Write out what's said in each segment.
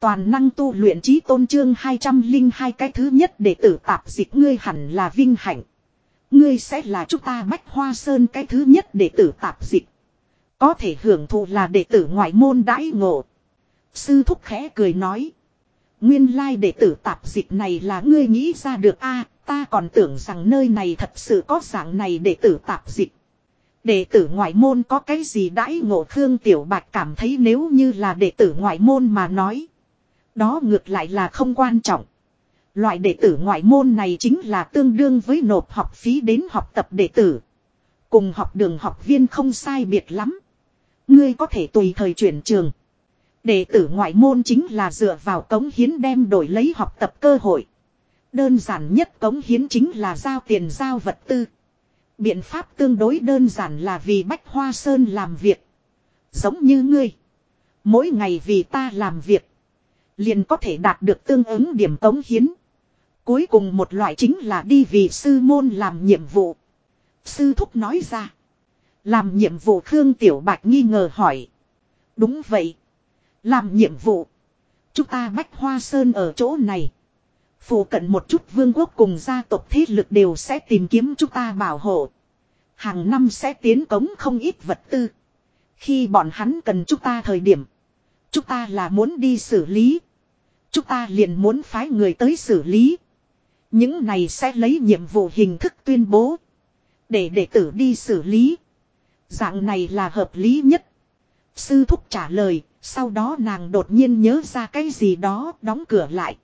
Toàn năng tu luyện trí tôn trương 202 cái thứ nhất để tử tạp dịch ngươi hẳn là vinh hạnh. Ngươi sẽ là chúng ta bách hoa sơn cái thứ nhất để tử tạp dịch. Có thể hưởng thụ là đệ tử ngoại môn đãi ngộ. Sư thúc khẽ cười nói. Nguyên lai đệ tử tạp dịch này là ngươi nghĩ ra được a, ta còn tưởng rằng nơi này thật sự có dạng này đệ tử tạp dịch. Đệ tử ngoại môn có cái gì đãi ngộ Khương Tiểu Bạch cảm thấy nếu như là đệ tử ngoại môn mà nói. Đó ngược lại là không quan trọng. Loại đệ tử ngoại môn này chính là tương đương với nộp học phí đến học tập đệ tử. Cùng học đường học viên không sai biệt lắm. Ngươi có thể tùy thời chuyển trường. Đệ tử ngoại môn chính là dựa vào cống hiến đem đổi lấy học tập cơ hội. Đơn giản nhất cống hiến chính là giao tiền giao vật tư. Biện pháp tương đối đơn giản là vì Bách Hoa Sơn làm việc. Giống như ngươi. Mỗi ngày vì ta làm việc. Liền có thể đạt được tương ứng điểm cống hiến. Cuối cùng một loại chính là đi vì sư môn làm nhiệm vụ. Sư thúc nói ra. Làm nhiệm vụ Khương Tiểu Bạch nghi ngờ hỏi. Đúng vậy. Làm nhiệm vụ. Chúng ta Bách Hoa Sơn ở chỗ này. Phủ cận một chút vương quốc cùng gia tộc thế lực đều sẽ tìm kiếm chúng ta bảo hộ. Hàng năm sẽ tiến cống không ít vật tư. Khi bọn hắn cần chúng ta thời điểm. Chúng ta là muốn đi xử lý. Chúng ta liền muốn phái người tới xử lý. Những này sẽ lấy nhiệm vụ hình thức tuyên bố. Để đệ tử đi xử lý. Dạng này là hợp lý nhất. Sư thúc trả lời, sau đó nàng đột nhiên nhớ ra cái gì đó, đóng cửa lại.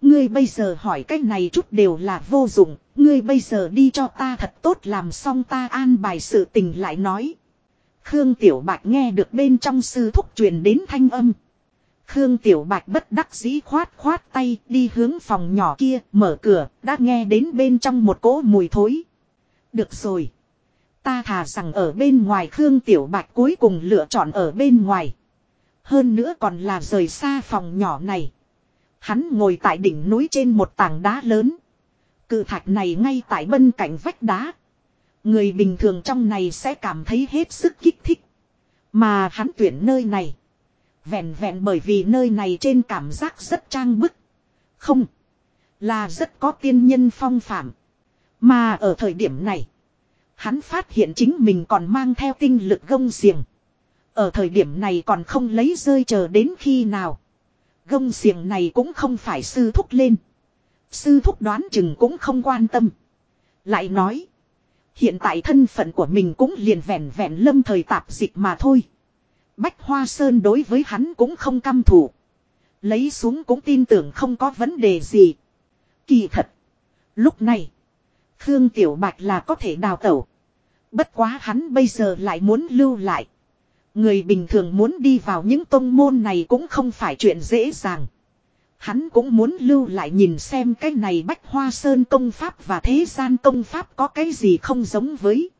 Ngươi bây giờ hỏi cái này chút đều là vô dụng, ngươi bây giờ đi cho ta thật tốt làm xong ta an bài sự tình lại nói. Khương Tiểu Bạch nghe được bên trong sư thúc truyền đến thanh âm. Khương Tiểu Bạch bất đắc dĩ khoát khoát tay đi hướng phòng nhỏ kia, mở cửa, đã nghe đến bên trong một cỗ mùi thối. Được rồi. Ta thà rằng ở bên ngoài Khương Tiểu Bạch cuối cùng lựa chọn ở bên ngoài. Hơn nữa còn là rời xa phòng nhỏ này. Hắn ngồi tại đỉnh núi trên một tảng đá lớn. Cự thạch này ngay tại bên cạnh vách đá. Người bình thường trong này sẽ cảm thấy hết sức kích thích. Mà hắn tuyển nơi này. Vẹn vẹn bởi vì nơi này trên cảm giác rất trang bức. Không. Là rất có tiên nhân phong phạm. Mà ở thời điểm này. Hắn phát hiện chính mình còn mang theo tinh lực gông xiềng. Ở thời điểm này còn không lấy rơi chờ đến khi nào. Gông xiềng này cũng không phải sư thúc lên. Sư thúc đoán chừng cũng không quan tâm. Lại nói. Hiện tại thân phận của mình cũng liền vẹn vẹn lâm thời tạp dịch mà thôi. Bách Hoa Sơn đối với hắn cũng không căm thủ. Lấy xuống cũng tin tưởng không có vấn đề gì. Kỳ thật. Lúc này. Khương Tiểu Bạch là có thể đào tẩu. Bất quá hắn bây giờ lại muốn lưu lại. Người bình thường muốn đi vào những tông môn này cũng không phải chuyện dễ dàng. Hắn cũng muốn lưu lại nhìn xem cái này bách hoa sơn công pháp và thế gian công pháp có cái gì không giống với.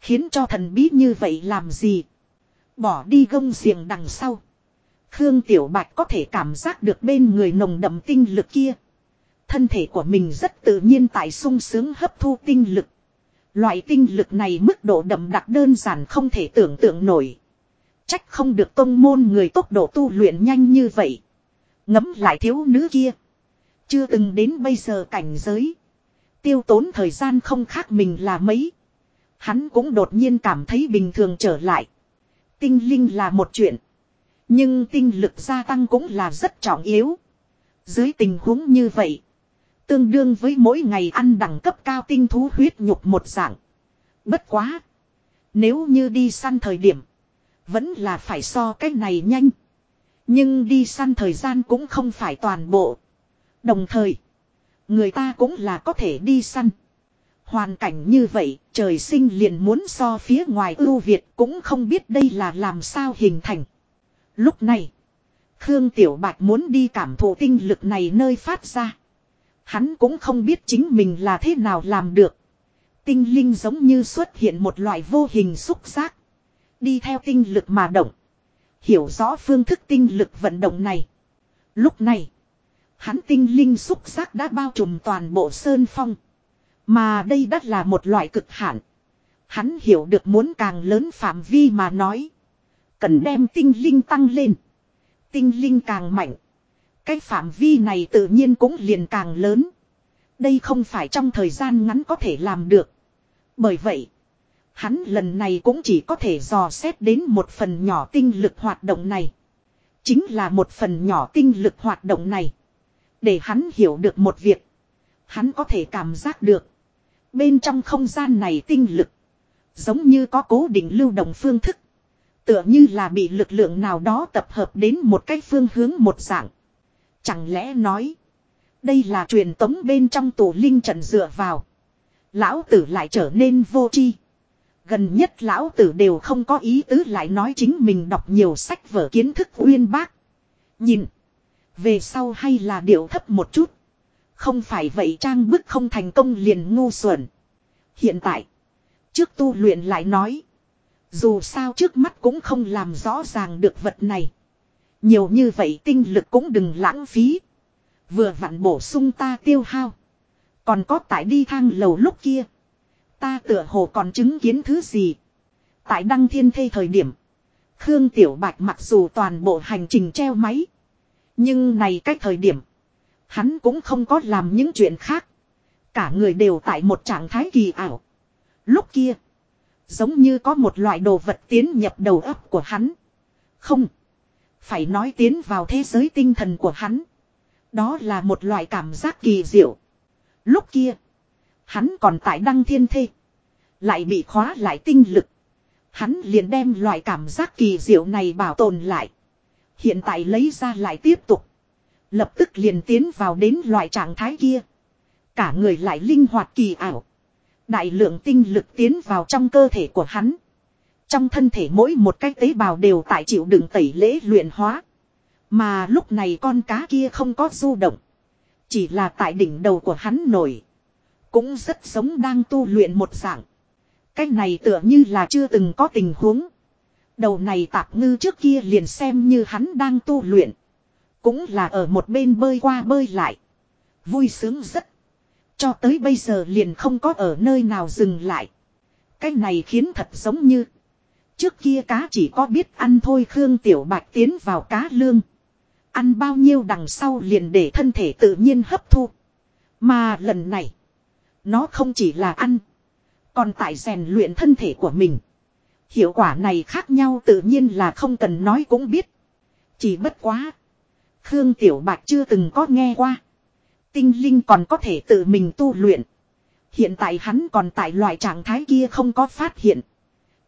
Khiến cho thần bí như vậy làm gì. Bỏ đi gông xiềng đằng sau. Khương Tiểu Bạch có thể cảm giác được bên người nồng đậm tinh lực kia. Thân thể của mình rất tự nhiên tại sung sướng hấp thu tinh lực. Loại tinh lực này mức độ đậm đặc đơn giản không thể tưởng tượng nổi. Trách không được tông môn người tốc độ tu luyện nhanh như vậy. Ngấm lại thiếu nữ kia. Chưa từng đến bây giờ cảnh giới. Tiêu tốn thời gian không khác mình là mấy. Hắn cũng đột nhiên cảm thấy bình thường trở lại. Tinh linh là một chuyện. Nhưng tinh lực gia tăng cũng là rất trọng yếu. Dưới tình huống như vậy. Tương đương với mỗi ngày ăn đẳng cấp cao tinh thú huyết nhục một dạng. Bất quá. Nếu như đi săn thời điểm. Vẫn là phải so cái này nhanh. Nhưng đi săn thời gian cũng không phải toàn bộ. Đồng thời. Người ta cũng là có thể đi săn. Hoàn cảnh như vậy, trời sinh liền muốn so phía ngoài ưu Việt cũng không biết đây là làm sao hình thành. Lúc này, Khương Tiểu Bạch muốn đi cảm thụ tinh lực này nơi phát ra. Hắn cũng không biết chính mình là thế nào làm được. Tinh linh giống như xuất hiện một loại vô hình xúc giác. Đi theo tinh lực mà động. Hiểu rõ phương thức tinh lực vận động này. Lúc này, hắn tinh linh xúc giác đã bao trùm toàn bộ sơn phong. Mà đây đắt là một loại cực hạn. Hắn hiểu được muốn càng lớn phạm vi mà nói. Cần đem tinh linh tăng lên. Tinh linh càng mạnh. Cái phạm vi này tự nhiên cũng liền càng lớn. Đây không phải trong thời gian ngắn có thể làm được. Bởi vậy, hắn lần này cũng chỉ có thể dò xét đến một phần nhỏ tinh lực hoạt động này. Chính là một phần nhỏ tinh lực hoạt động này. Để hắn hiểu được một việc. Hắn có thể cảm giác được. Bên trong không gian này tinh lực. Giống như có cố định lưu động phương thức. Tựa như là bị lực lượng nào đó tập hợp đến một cái phương hướng một dạng. Chẳng lẽ nói. Đây là truyền tống bên trong tổ linh trận dựa vào. Lão tử lại trở nên vô tri. Gần nhất lão tử đều không có ý tứ lại nói chính mình đọc nhiều sách vở kiến thức uyên bác. Nhìn. Về sau hay là điệu thấp một chút. Không phải vậy trang bức không thành công liền ngu xuẩn. Hiện tại. Trước tu luyện lại nói. Dù sao trước mắt cũng không làm rõ ràng được vật này. Nhiều như vậy tinh lực cũng đừng lãng phí. Vừa vặn bổ sung ta tiêu hao. Còn có tại đi thang lầu lúc kia. Ta tựa hồ còn chứng kiến thứ gì. Tại đăng thiên thê thời điểm. Khương Tiểu Bạch mặc dù toàn bộ hành trình treo máy. Nhưng này cách thời điểm. Hắn cũng không có làm những chuyện khác. Cả người đều tại một trạng thái kỳ ảo. Lúc kia. Giống như có một loại đồ vật tiến nhập đầu óc của hắn. Không. Phải nói tiến vào thế giới tinh thần của hắn. Đó là một loại cảm giác kỳ diệu. Lúc kia. Hắn còn tại đăng thiên thê. Lại bị khóa lại tinh lực. Hắn liền đem loại cảm giác kỳ diệu này bảo tồn lại. Hiện tại lấy ra lại tiếp tục. Lập tức liền tiến vào đến loại trạng thái kia. Cả người lại linh hoạt kỳ ảo. Đại lượng tinh lực tiến vào trong cơ thể của hắn. Trong thân thể mỗi một cái tế bào đều tại chịu đựng tẩy lễ luyện hóa. Mà lúc này con cá kia không có du động. Chỉ là tại đỉnh đầu của hắn nổi. Cũng rất giống đang tu luyện một dạng. Cái này tựa như là chưa từng có tình huống. Đầu này tạp ngư trước kia liền xem như hắn đang tu luyện. Cũng là ở một bên bơi qua bơi lại. Vui sướng rất. Cho tới bây giờ liền không có ở nơi nào dừng lại. Cái này khiến thật giống như. Trước kia cá chỉ có biết ăn thôi Khương Tiểu Bạch tiến vào cá lương. Ăn bao nhiêu đằng sau liền để thân thể tự nhiên hấp thu. Mà lần này. Nó không chỉ là ăn. Còn tại rèn luyện thân thể của mình. Hiệu quả này khác nhau tự nhiên là không cần nói cũng biết. Chỉ bất quá. Khương Tiểu Bạch chưa từng có nghe qua. Tinh linh còn có thể tự mình tu luyện. Hiện tại hắn còn tại loại trạng thái kia không có phát hiện.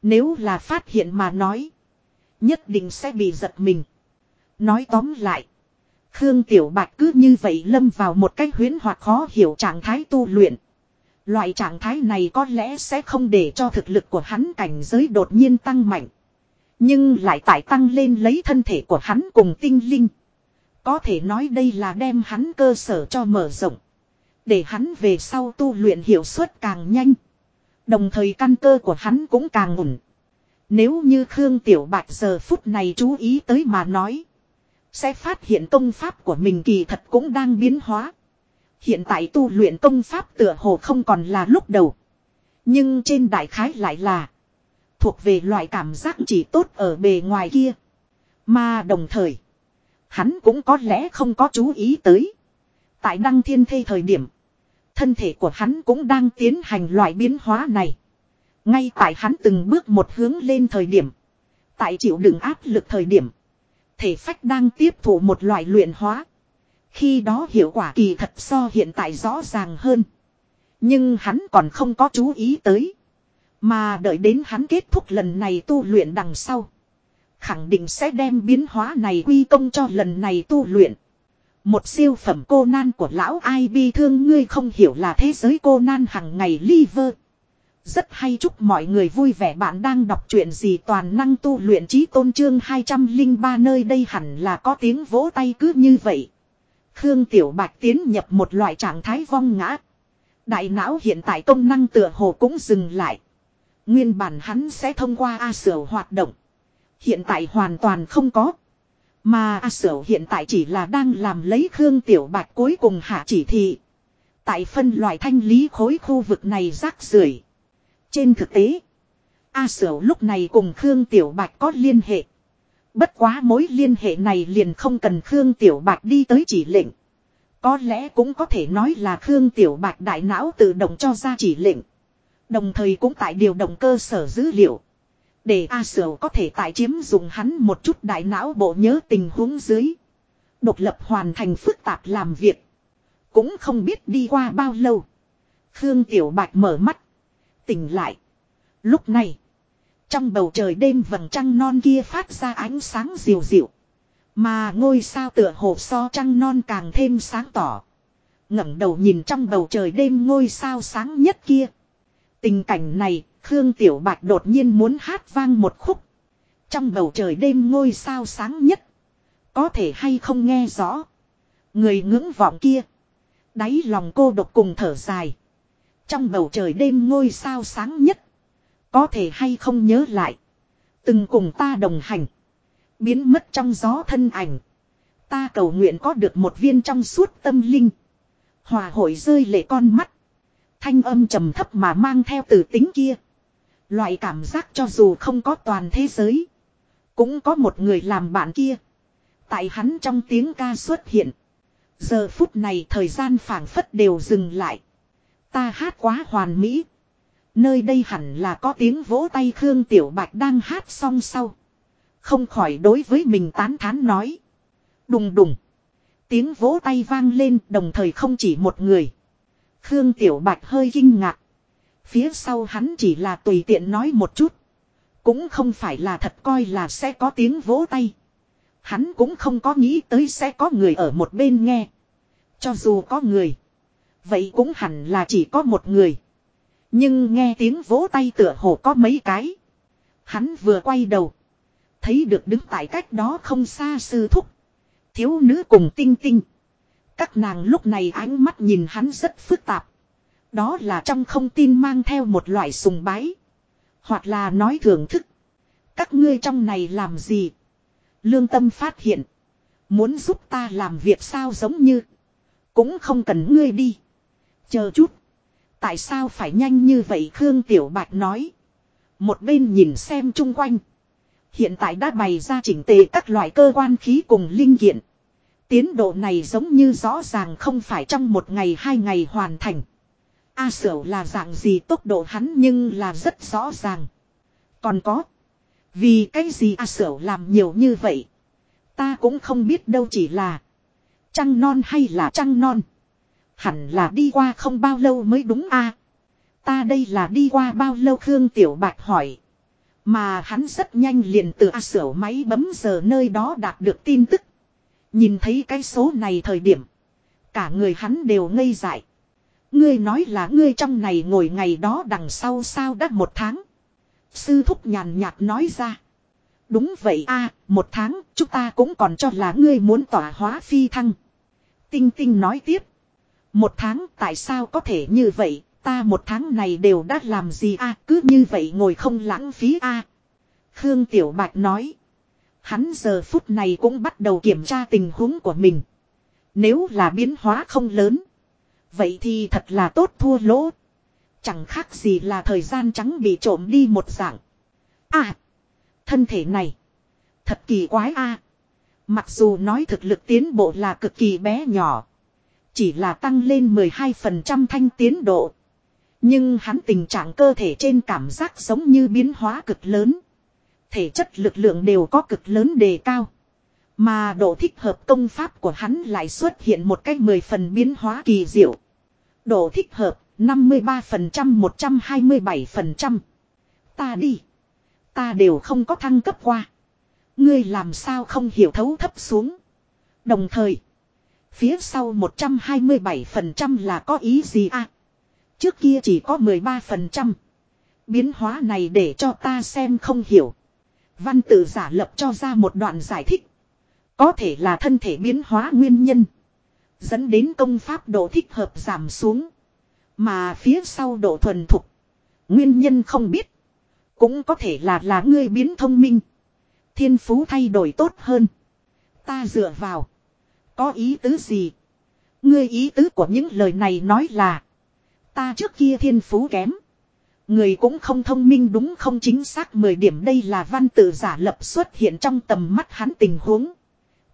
Nếu là phát hiện mà nói. Nhất định sẽ bị giật mình. Nói tóm lại. Khương Tiểu Bạch cứ như vậy lâm vào một cách huyến hoặc khó hiểu trạng thái tu luyện. Loại trạng thái này có lẽ sẽ không để cho thực lực của hắn cảnh giới đột nhiên tăng mạnh. Nhưng lại tại tăng lên lấy thân thể của hắn cùng tinh linh. Có thể nói đây là đem hắn cơ sở cho mở rộng. Để hắn về sau tu luyện hiệu suất càng nhanh. Đồng thời căn cơ của hắn cũng càng ổn. Nếu như Khương Tiểu Bạch giờ phút này chú ý tới mà nói. Sẽ phát hiện công pháp của mình kỳ thật cũng đang biến hóa. Hiện tại tu luyện công pháp tựa hồ không còn là lúc đầu. Nhưng trên đại khái lại là. Thuộc về loại cảm giác chỉ tốt ở bề ngoài kia. Mà đồng thời. Hắn cũng có lẽ không có chú ý tới. Tại đăng thiên thê thời điểm. Thân thể của hắn cũng đang tiến hành loại biến hóa này. Ngay tại hắn từng bước một hướng lên thời điểm. Tại chịu đựng áp lực thời điểm. Thể phách đang tiếp thụ một loại luyện hóa. Khi đó hiệu quả kỳ thật so hiện tại rõ ràng hơn. Nhưng hắn còn không có chú ý tới. Mà đợi đến hắn kết thúc lần này tu luyện đằng sau. Khẳng định sẽ đem biến hóa này quy công cho lần này tu luyện. Một siêu phẩm cô nan của lão ai bi thương ngươi không hiểu là thế giới cô nan hằng ngày liver. Rất hay chúc mọi người vui vẻ bạn đang đọc truyện gì toàn năng tu luyện trí tôn trương 203 nơi đây hẳn là có tiếng vỗ tay cứ như vậy. Khương Tiểu Bạch tiến nhập một loại trạng thái vong ngã. Đại não hiện tại công năng tựa hồ cũng dừng lại. Nguyên bản hắn sẽ thông qua A Sở hoạt động. Hiện tại hoàn toàn không có. Mà A Sở hiện tại chỉ là đang làm lấy Khương Tiểu Bạch cuối cùng hạ chỉ thị. Tại phân loại thanh lý khối khu vực này rác rưởi. Trên thực tế, A Sở lúc này cùng Khương Tiểu Bạch có liên hệ. Bất quá mối liên hệ này liền không cần Khương Tiểu Bạch đi tới chỉ lệnh. Có lẽ cũng có thể nói là Khương Tiểu Bạch đại não tự động cho ra chỉ lệnh. Đồng thời cũng tại điều động cơ sở dữ liệu. Để A Sở có thể tại chiếm dùng hắn một chút đại não bộ nhớ tình huống dưới. Độc lập hoàn thành phức tạp làm việc. Cũng không biết đi qua bao lâu. Khương Tiểu Bạch mở mắt. Tỉnh lại. Lúc này. Trong bầu trời đêm vầng trăng non kia phát ra ánh sáng dịu dịu. Mà ngôi sao tựa hồ so trăng non càng thêm sáng tỏ. ngẩng đầu nhìn trong bầu trời đêm ngôi sao sáng nhất kia. Tình cảnh này, Khương Tiểu Bạch đột nhiên muốn hát vang một khúc. Trong bầu trời đêm ngôi sao sáng nhất. Có thể hay không nghe rõ. Người ngưỡng vọng kia. Đáy lòng cô độc cùng thở dài. Trong bầu trời đêm ngôi sao sáng nhất. Có thể hay không nhớ lại. Từng cùng ta đồng hành. Biến mất trong gió thân ảnh. Ta cầu nguyện có được một viên trong suốt tâm linh. Hòa hội rơi lệ con mắt. Thanh âm trầm thấp mà mang theo từ tính kia. Loại cảm giác cho dù không có toàn thế giới. Cũng có một người làm bạn kia. Tại hắn trong tiếng ca xuất hiện. Giờ phút này thời gian phảng phất đều dừng lại. Ta hát quá hoàn mỹ. Nơi đây hẳn là có tiếng vỗ tay Khương Tiểu Bạch đang hát xong sau. Không khỏi đối với mình tán thán nói. Đùng đùng. Tiếng vỗ tay vang lên, đồng thời không chỉ một người. Khương Tiểu Bạch hơi kinh ngạc. Phía sau hắn chỉ là tùy tiện nói một chút. Cũng không phải là thật coi là sẽ có tiếng vỗ tay. Hắn cũng không có nghĩ tới sẽ có người ở một bên nghe. Cho dù có người. Vậy cũng hẳn là chỉ có một người. Nhưng nghe tiếng vỗ tay tựa hồ có mấy cái. Hắn vừa quay đầu. Thấy được đứng tại cách đó không xa sư thúc. Thiếu nữ cùng tinh tinh. Các nàng lúc này ánh mắt nhìn hắn rất phức tạp. Đó là trong không tin mang theo một loại sùng bái. Hoặc là nói thưởng thức. Các ngươi trong này làm gì? Lương tâm phát hiện. Muốn giúp ta làm việc sao giống như. Cũng không cần ngươi đi. Chờ chút. Tại sao phải nhanh như vậy Khương Tiểu Bạch nói. Một bên nhìn xem chung quanh. Hiện tại đã bày ra chỉnh tề các loại cơ quan khí cùng linh kiện. Tiến độ này giống như rõ ràng không phải trong một ngày hai ngày hoàn thành. A sở là dạng gì tốc độ hắn nhưng là rất rõ ràng. Còn có. Vì cái gì A sở làm nhiều như vậy. Ta cũng không biết đâu chỉ là. Trăng non hay là trăng non. Hẳn là đi qua không bao lâu mới đúng a. Ta đây là đi qua bao lâu Khương Tiểu Bạch hỏi. Mà hắn rất nhanh liền từ A sở máy bấm giờ nơi đó đạt được tin tức. Nhìn thấy cái số này thời điểm. Cả người hắn đều ngây dại. Ngươi nói là ngươi trong này ngồi ngày đó đằng sau sao đã một tháng. Sư thúc nhàn nhạt nói ra. Đúng vậy a một tháng chúng ta cũng còn cho là ngươi muốn tỏa hóa phi thăng. Tinh tinh nói tiếp. Một tháng tại sao có thể như vậy, ta một tháng này đều đã làm gì a cứ như vậy ngồi không lãng phí a Khương Tiểu Bạch nói. Hắn giờ phút này cũng bắt đầu kiểm tra tình huống của mình. Nếu là biến hóa không lớn. Vậy thì thật là tốt thua lỗ. Chẳng khác gì là thời gian trắng bị trộm đi một dạng. À. Thân thể này. Thật kỳ quái a. Mặc dù nói thực lực tiến bộ là cực kỳ bé nhỏ. Chỉ là tăng lên 12% thanh tiến độ. Nhưng hắn tình trạng cơ thể trên cảm giác giống như biến hóa cực lớn. Thể chất lực lượng đều có cực lớn đề cao. Mà độ thích hợp công pháp của hắn lại xuất hiện một cách mười phần biến hóa kỳ diệu. Độ thích hợp 53% 127%. Ta đi. Ta đều không có thăng cấp qua. Ngươi làm sao không hiểu thấu thấp xuống. Đồng thời. Phía sau 127% là có ý gì à? Trước kia chỉ có 13%. Biến hóa này để cho ta xem không hiểu. Văn tự giả lập cho ra một đoạn giải thích. Có thể là thân thể biến hóa nguyên nhân. Dẫn đến công pháp độ thích hợp giảm xuống. Mà phía sau độ thuần thục. Nguyên nhân không biết. Cũng có thể là là ngươi biến thông minh. Thiên phú thay đổi tốt hơn. Ta dựa vào. Có ý tứ gì? Ngươi ý tứ của những lời này nói là. Ta trước kia thiên phú kém. Người cũng không thông minh đúng không chính xác 10 điểm đây là văn tự giả lập xuất hiện trong tầm mắt hắn tình huống.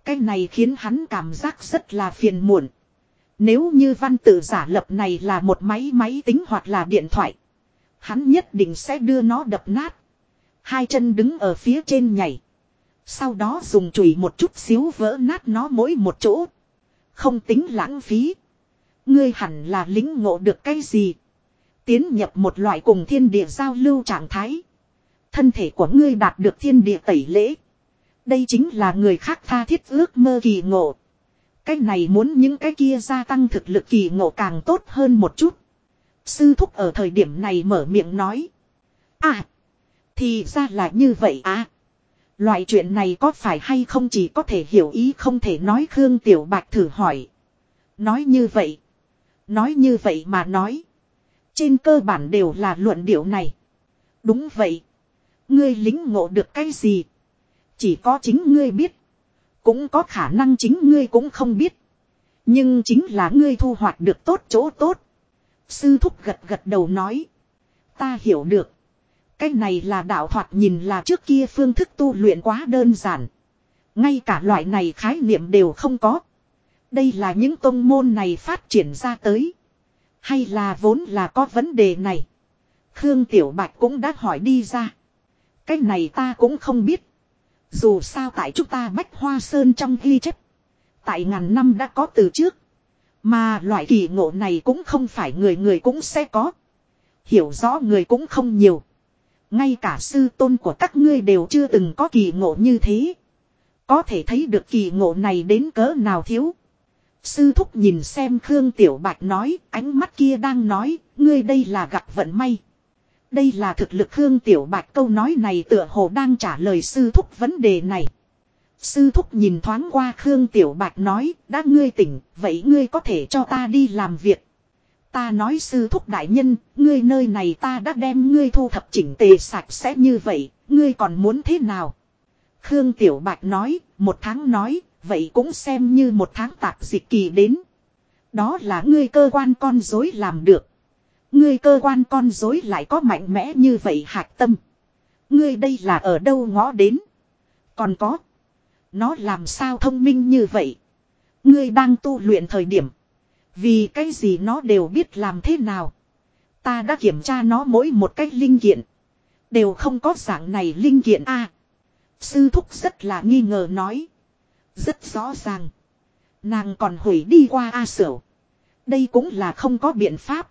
Cái này khiến hắn cảm giác rất là phiền muộn. Nếu như văn tự giả lập này là một máy máy tính hoặc là điện thoại. Hắn nhất định sẽ đưa nó đập nát. Hai chân đứng ở phía trên nhảy. Sau đó dùng chùy một chút xíu vỡ nát nó mỗi một chỗ. Không tính lãng phí. Ngươi hẳn là lính ngộ được cái gì. Tiến nhập một loại cùng thiên địa giao lưu trạng thái. Thân thể của ngươi đạt được thiên địa tẩy lễ. Đây chính là người khác tha thiết ước mơ kỳ ngộ. Cái này muốn những cái kia gia tăng thực lực kỳ ngộ càng tốt hơn một chút. Sư thúc ở thời điểm này mở miệng nói. À. Thì ra là như vậy à. Loại chuyện này có phải hay không chỉ có thể hiểu ý không thể nói Khương Tiểu Bạch thử hỏi. Nói như vậy. Nói như vậy mà nói. Trên cơ bản đều là luận điệu này. Đúng vậy. Ngươi lính ngộ được cái gì? Chỉ có chính ngươi biết. Cũng có khả năng chính ngươi cũng không biết. Nhưng chính là ngươi thu hoạch được tốt chỗ tốt. Sư thúc gật gật đầu nói. Ta hiểu được. Cái này là đạo thoạt nhìn là trước kia phương thức tu luyện quá đơn giản. Ngay cả loại này khái niệm đều không có. Đây là những tông môn này phát triển ra tới. Hay là vốn là có vấn đề này. Khương Tiểu Bạch cũng đã hỏi đi ra. Cái này ta cũng không biết. Dù sao tại chúng ta Bách Hoa Sơn trong ghi chép. Tại ngàn năm đã có từ trước. Mà loại kỳ ngộ này cũng không phải người người cũng sẽ có. Hiểu rõ người cũng không nhiều. Ngay cả sư tôn của các ngươi đều chưa từng có kỳ ngộ như thế. Có thể thấy được kỳ ngộ này đến cỡ nào thiếu. Sư thúc nhìn xem Khương Tiểu Bạch nói, ánh mắt kia đang nói, ngươi đây là gặp vận may. Đây là thực lực Khương Tiểu Bạch câu nói này tựa hồ đang trả lời sư thúc vấn đề này. Sư thúc nhìn thoáng qua Khương Tiểu Bạch nói, đã ngươi tỉnh, vậy ngươi có thể cho ta đi làm việc. Ta nói sư thúc đại nhân, ngươi nơi này ta đã đem ngươi thu thập chỉnh tề sạch sẽ như vậy, ngươi còn muốn thế nào? Khương Tiểu Bạch nói, một tháng nói, vậy cũng xem như một tháng tạc dịch kỳ đến. Đó là ngươi cơ quan con dối làm được. Ngươi cơ quan con dối lại có mạnh mẽ như vậy hạc tâm. Ngươi đây là ở đâu ngó đến. Còn có. Nó làm sao thông minh như vậy. Ngươi đang tu luyện thời điểm. Vì cái gì nó đều biết làm thế nào. Ta đã kiểm tra nó mỗi một cách linh kiện. Đều không có dạng này linh kiện a. sư thúc rất là nghi ngờ nói. Rất rõ ràng. Nàng còn hủy đi qua A Sửu. Đây cũng là không có biện pháp.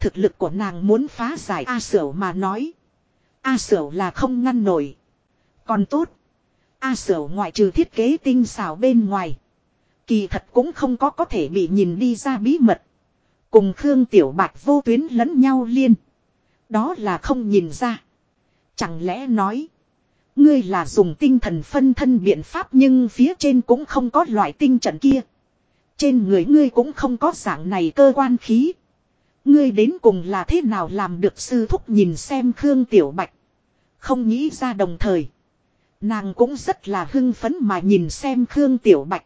Thực lực của nàng muốn phá giải A Sửu mà nói. A Sửu là không ngăn nổi. Còn tốt. A Sửu ngoại trừ thiết kế tinh xảo bên ngoài. Kỳ thật cũng không có có thể bị nhìn đi ra bí mật. Cùng Khương Tiểu Bạch vô tuyến lẫn nhau liên. Đó là không nhìn ra. Chẳng lẽ nói. Ngươi là dùng tinh thần phân thân biện pháp nhưng phía trên cũng không có loại tinh trận kia. Trên người ngươi cũng không có dạng này cơ quan khí. Ngươi đến cùng là thế nào làm được sư thúc nhìn xem Khương Tiểu Bạch. Không nghĩ ra đồng thời. Nàng cũng rất là hưng phấn mà nhìn xem Khương Tiểu Bạch.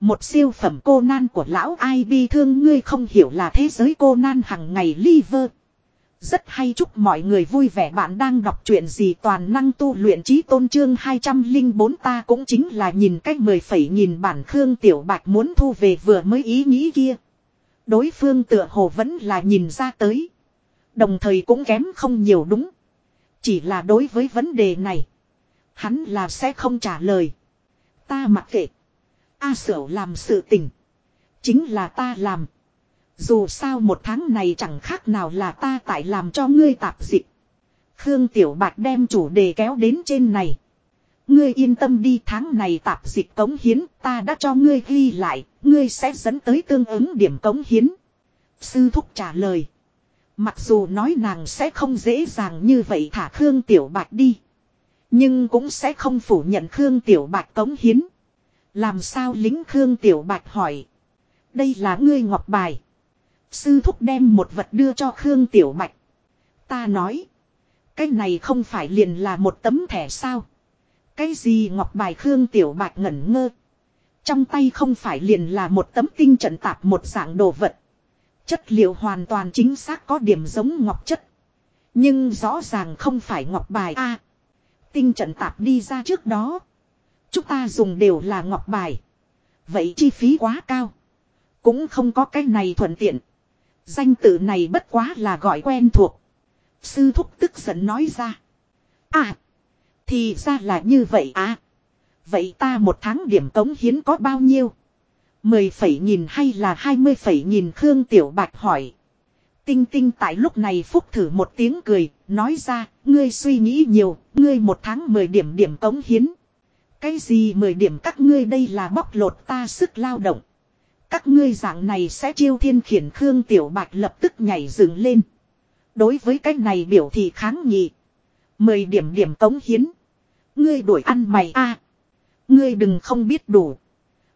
Một siêu phẩm cô nan của lão ai bi thương ngươi không hiểu là thế giới cô nan hằng ngày liver. Rất hay chúc mọi người vui vẻ bạn đang đọc chuyện gì toàn năng tu luyện trí tôn trương 204 ta cũng chính là nhìn cách mười phẩy nhìn bản Khương Tiểu Bạch muốn thu về vừa mới ý nghĩ kia. Đối phương tựa hồ vẫn là nhìn ra tới. Đồng thời cũng kém không nhiều đúng. Chỉ là đối với vấn đề này. Hắn là sẽ không trả lời. Ta mặc kệ. A sở làm sự tình. Chính là ta làm. Dù sao một tháng này chẳng khác nào là ta tại làm cho ngươi tạp dịch. Khương Tiểu Bạch đem chủ đề kéo đến trên này. Ngươi yên tâm đi tháng này tạp dịch cống hiến ta đã cho ngươi ghi lại, ngươi sẽ dẫn tới tương ứng điểm cống hiến. Sư Thúc trả lời. Mặc dù nói nàng sẽ không dễ dàng như vậy thả Khương Tiểu Bạch đi. Nhưng cũng sẽ không phủ nhận Khương Tiểu Bạch cống hiến. Làm sao lính Khương Tiểu Bạch hỏi. Đây là ngươi ngọc bài. Sư thúc đem một vật đưa cho Khương Tiểu Bạch. Ta nói. Cái này không phải liền là một tấm thẻ sao. Cái gì ngọc bài Khương Tiểu Bạch ngẩn ngơ. Trong tay không phải liền là một tấm tinh trận tạp một dạng đồ vật. Chất liệu hoàn toàn chính xác có điểm giống ngọc chất. Nhưng rõ ràng không phải ngọc bài a Tinh trận tạp đi ra trước đó. Chúng ta dùng đều là ngọc bài. Vậy chi phí quá cao. Cũng không có cái này thuận tiện. Danh tự này bất quá là gọi quen thuộc. Sư thúc tức giận nói ra. À. Thì ra là như vậy à. Vậy ta một tháng điểm tống hiến có bao nhiêu? Mười phẩy nghìn hay là hai mươi phẩy nghìn Khương Tiểu Bạch hỏi. Tinh tinh tại lúc này phúc thử một tiếng cười, nói ra, ngươi suy nghĩ nhiều, ngươi một tháng mười điểm điểm tống hiến. Cái gì mười điểm các ngươi đây là bóc lột ta sức lao động. Các ngươi dạng này sẽ chiêu thiên khiển Khương Tiểu Bạch lập tức nhảy dựng lên. Đối với cái này biểu thị kháng nghị. Mười điểm điểm tống hiến. Ngươi đổi ăn mày a Ngươi đừng không biết đủ.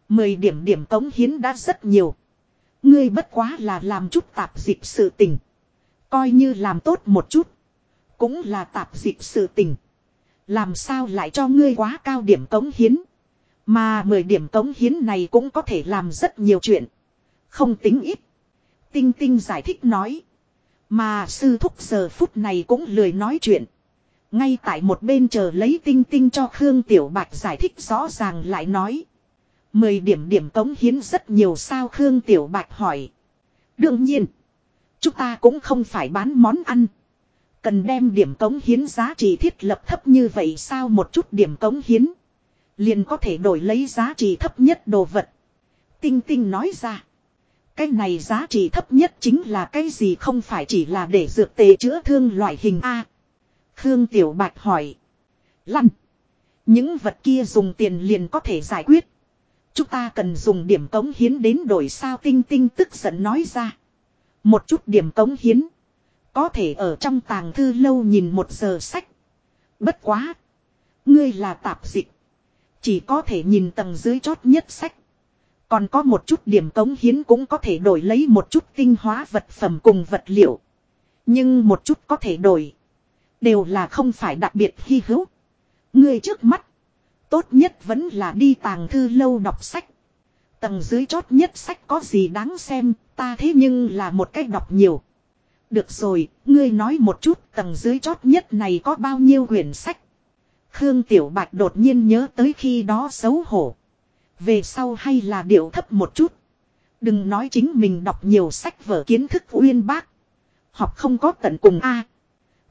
Mười điểm điểm tống hiến đã rất nhiều. Ngươi bất quá là làm chút tạp dịp sự tình. Coi như làm tốt một chút. Cũng là tạp dịp sự tình. Làm sao lại cho ngươi quá cao điểm tống hiến. Mà mười điểm tống hiến này cũng có thể làm rất nhiều chuyện. Không tính ít. Tinh tinh giải thích nói. Mà sư thúc giờ phút này cũng lười nói chuyện. Ngay tại một bên chờ lấy tinh tinh cho Khương Tiểu Bạch giải thích rõ ràng lại nói. Mười điểm điểm cống hiến rất nhiều sao Khương Tiểu Bạch hỏi. Đương nhiên. Chúng ta cũng không phải bán món ăn. Cần đem điểm cống hiến giá trị thiết lập thấp như vậy sao một chút điểm cống hiến. Liền có thể đổi lấy giá trị thấp nhất đồ vật. Tinh tinh nói ra. Cái này giá trị thấp nhất chính là cái gì không phải chỉ là để dược tề chữa thương loại hình A. Khương Tiểu Bạch hỏi. Lăn. Những vật kia dùng tiền liền có thể giải quyết. Chúng ta cần dùng điểm cống hiến đến đổi sao tinh tinh tức giận nói ra. Một chút điểm cống hiến. Có thể ở trong tàng thư lâu nhìn một giờ sách. Bất quá. Ngươi là tạp dịch. Chỉ có thể nhìn tầng dưới chót nhất sách. Còn có một chút điểm cống hiến cũng có thể đổi lấy một chút tinh hóa vật phẩm cùng vật liệu. Nhưng một chút có thể đổi. Đều là không phải đặc biệt hy hữu. Người trước mắt. Tốt nhất vẫn là đi tàng thư lâu đọc sách. Tầng dưới chót nhất sách có gì đáng xem, ta thế nhưng là một cách đọc nhiều. Được rồi, ngươi nói một chút tầng dưới chót nhất này có bao nhiêu quyển sách. Khương Tiểu Bạch đột nhiên nhớ tới khi đó xấu hổ. Về sau hay là điệu thấp một chút. Đừng nói chính mình đọc nhiều sách vở kiến thức uyên bác. Học không có tận cùng A.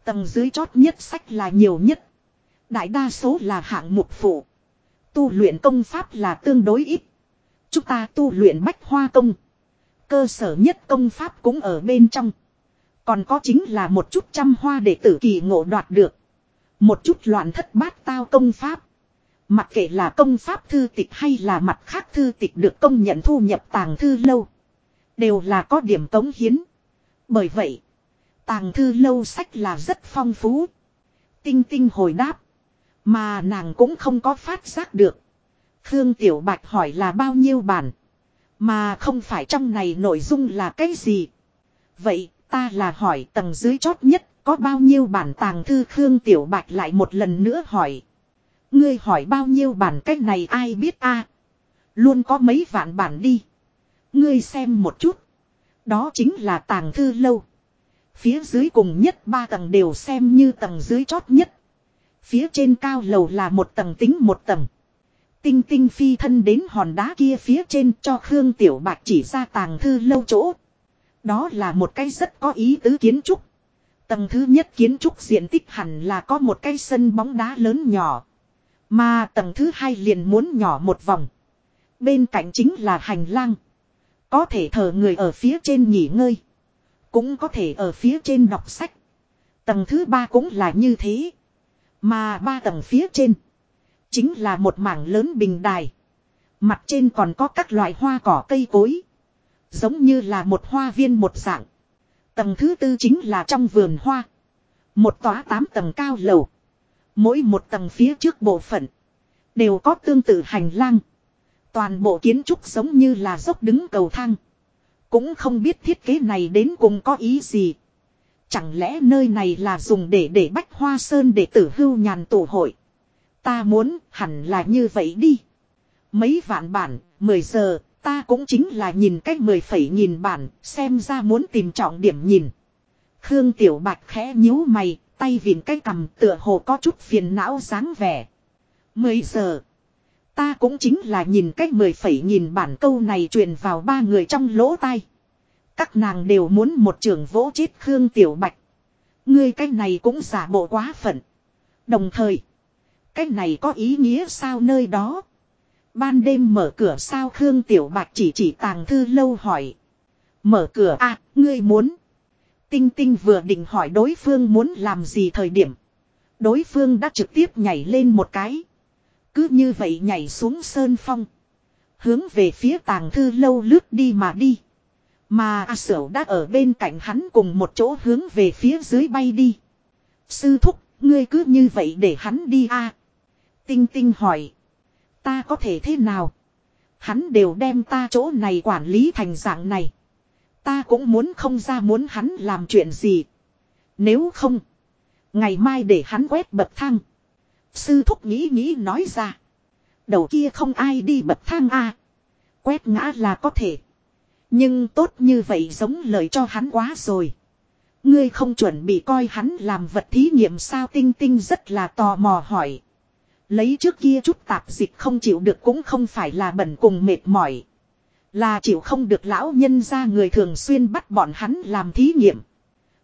Tầng dưới chót nhất sách là nhiều nhất. Đại đa số là hạng mục phụ. Tu luyện công pháp là tương đối ít. Chúng ta tu luyện bách hoa công. Cơ sở nhất công pháp cũng ở bên trong. Còn có chính là một chút trăm hoa để tử kỳ ngộ đoạt được. Một chút loạn thất bát tao công pháp. Mặc kệ là công pháp thư tịch hay là mặt khác thư tịch được công nhận thu nhập tàng thư lâu. Đều là có điểm tống hiến. Bởi vậy, tàng thư lâu sách là rất phong phú. Tinh tinh hồi đáp. Mà nàng cũng không có phát giác được. Khương Tiểu Bạch hỏi là bao nhiêu bản. Mà không phải trong này nội dung là cái gì. Vậy ta là hỏi tầng dưới chót nhất, có bao nhiêu bản tàng thư Khương Tiểu Bạch lại một lần nữa hỏi. Ngươi hỏi bao nhiêu bản cách này ai biết a? Luôn có mấy vạn bản đi. Ngươi xem một chút. Đó chính là tàng thư lâu. Phía dưới cùng nhất ba tầng đều xem như tầng dưới chót nhất. Phía trên cao lầu là một tầng tính một tầng. Tinh tinh phi thân đến hòn đá kia phía trên cho Khương Tiểu Bạch chỉ ra tàng thư lâu chỗ. Đó là một cái rất có ý tứ kiến trúc. Tầng thứ nhất kiến trúc diện tích hẳn là có một cái sân bóng đá lớn nhỏ. Mà tầng thứ hai liền muốn nhỏ một vòng. Bên cạnh chính là hành lang. Có thể thờ người ở phía trên nghỉ ngơi. Cũng có thể ở phía trên đọc sách. Tầng thứ ba cũng là như thế. Mà ba tầng phía trên. Chính là một mảng lớn bình đài. Mặt trên còn có các loại hoa cỏ cây cối. Giống như là một hoa viên một dạng. Tầng thứ tư chính là trong vườn hoa. Một tòa tám tầng cao lầu. Mỗi một tầng phía trước bộ phận. Đều có tương tự hành lang. Toàn bộ kiến trúc giống như là dốc đứng cầu thang. Cũng không biết thiết kế này đến cùng có ý gì. Chẳng lẽ nơi này là dùng để để bách hoa sơn để tử hưu nhàn tổ hội. Ta muốn hẳn là như vậy đi. Mấy vạn bản, 10 giờ, ta cũng chính là nhìn cách mười phẩy nhìn bản, xem ra muốn tìm trọng điểm nhìn. Khương Tiểu Bạch khẽ nhíu mày, tay vịn cái cầm tựa hồ có chút phiền não dáng vẻ. Mười giờ. Ta cũng chính là nhìn cách mười phẩy nhìn bản câu này truyền vào ba người trong lỗ tai. Các nàng đều muốn một trường vỗ chết Khương Tiểu Bạch. Ngươi cái này cũng giả bộ quá phận. Đồng thời, cái này có ý nghĩa sao nơi đó? Ban đêm mở cửa sao Khương Tiểu Bạch chỉ chỉ tàng thư lâu hỏi. Mở cửa a à, ngươi muốn. Tinh Tinh vừa định hỏi đối phương muốn làm gì thời điểm. Đối phương đã trực tiếp nhảy lên một cái. Cứ như vậy nhảy xuống sơn phong. Hướng về phía tàng thư lâu lướt đi mà đi. Mà A Sở đã ở bên cạnh hắn cùng một chỗ hướng về phía dưới bay đi. Sư thúc, ngươi cứ như vậy để hắn đi a Tinh Tinh hỏi. Ta có thể thế nào? Hắn đều đem ta chỗ này quản lý thành dạng này. Ta cũng muốn không ra muốn hắn làm chuyện gì. Nếu không. Ngày mai để hắn quét bậc thang. Sư thúc nghĩ nghĩ nói ra. Đầu kia không ai đi bậc thang a Quét ngã là có thể. Nhưng tốt như vậy giống lời cho hắn quá rồi. Ngươi không chuẩn bị coi hắn làm vật thí nghiệm sao tinh tinh rất là tò mò hỏi. Lấy trước kia chút tạp dịch không chịu được cũng không phải là bẩn cùng mệt mỏi. Là chịu không được lão nhân ra người thường xuyên bắt bọn hắn làm thí nghiệm.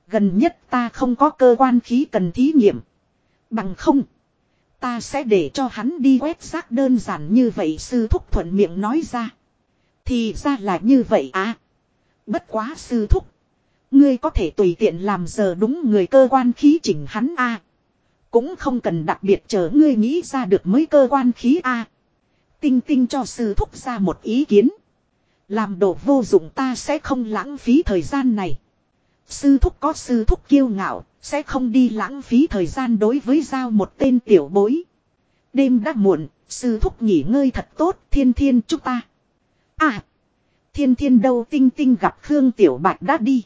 Gần nhất ta không có cơ quan khí cần thí nghiệm. Bằng không. Ta sẽ để cho hắn đi quét rác đơn giản như vậy sư thúc thuận miệng nói ra. Thì ra là như vậy à. Bất quá sư thúc. Ngươi có thể tùy tiện làm giờ đúng người cơ quan khí chỉnh hắn a Cũng không cần đặc biệt chờ ngươi nghĩ ra được mới cơ quan khí a Tinh tinh cho sư thúc ra một ý kiến. Làm đồ vô dụng ta sẽ không lãng phí thời gian này. Sư thúc có sư thúc kiêu ngạo, sẽ không đi lãng phí thời gian đối với giao một tên tiểu bối. Đêm đã muộn, sư thúc nghỉ ngơi thật tốt, thiên thiên chúc ta. À, thiên thiên đâu tinh tinh gặp Khương Tiểu Bạch đã đi.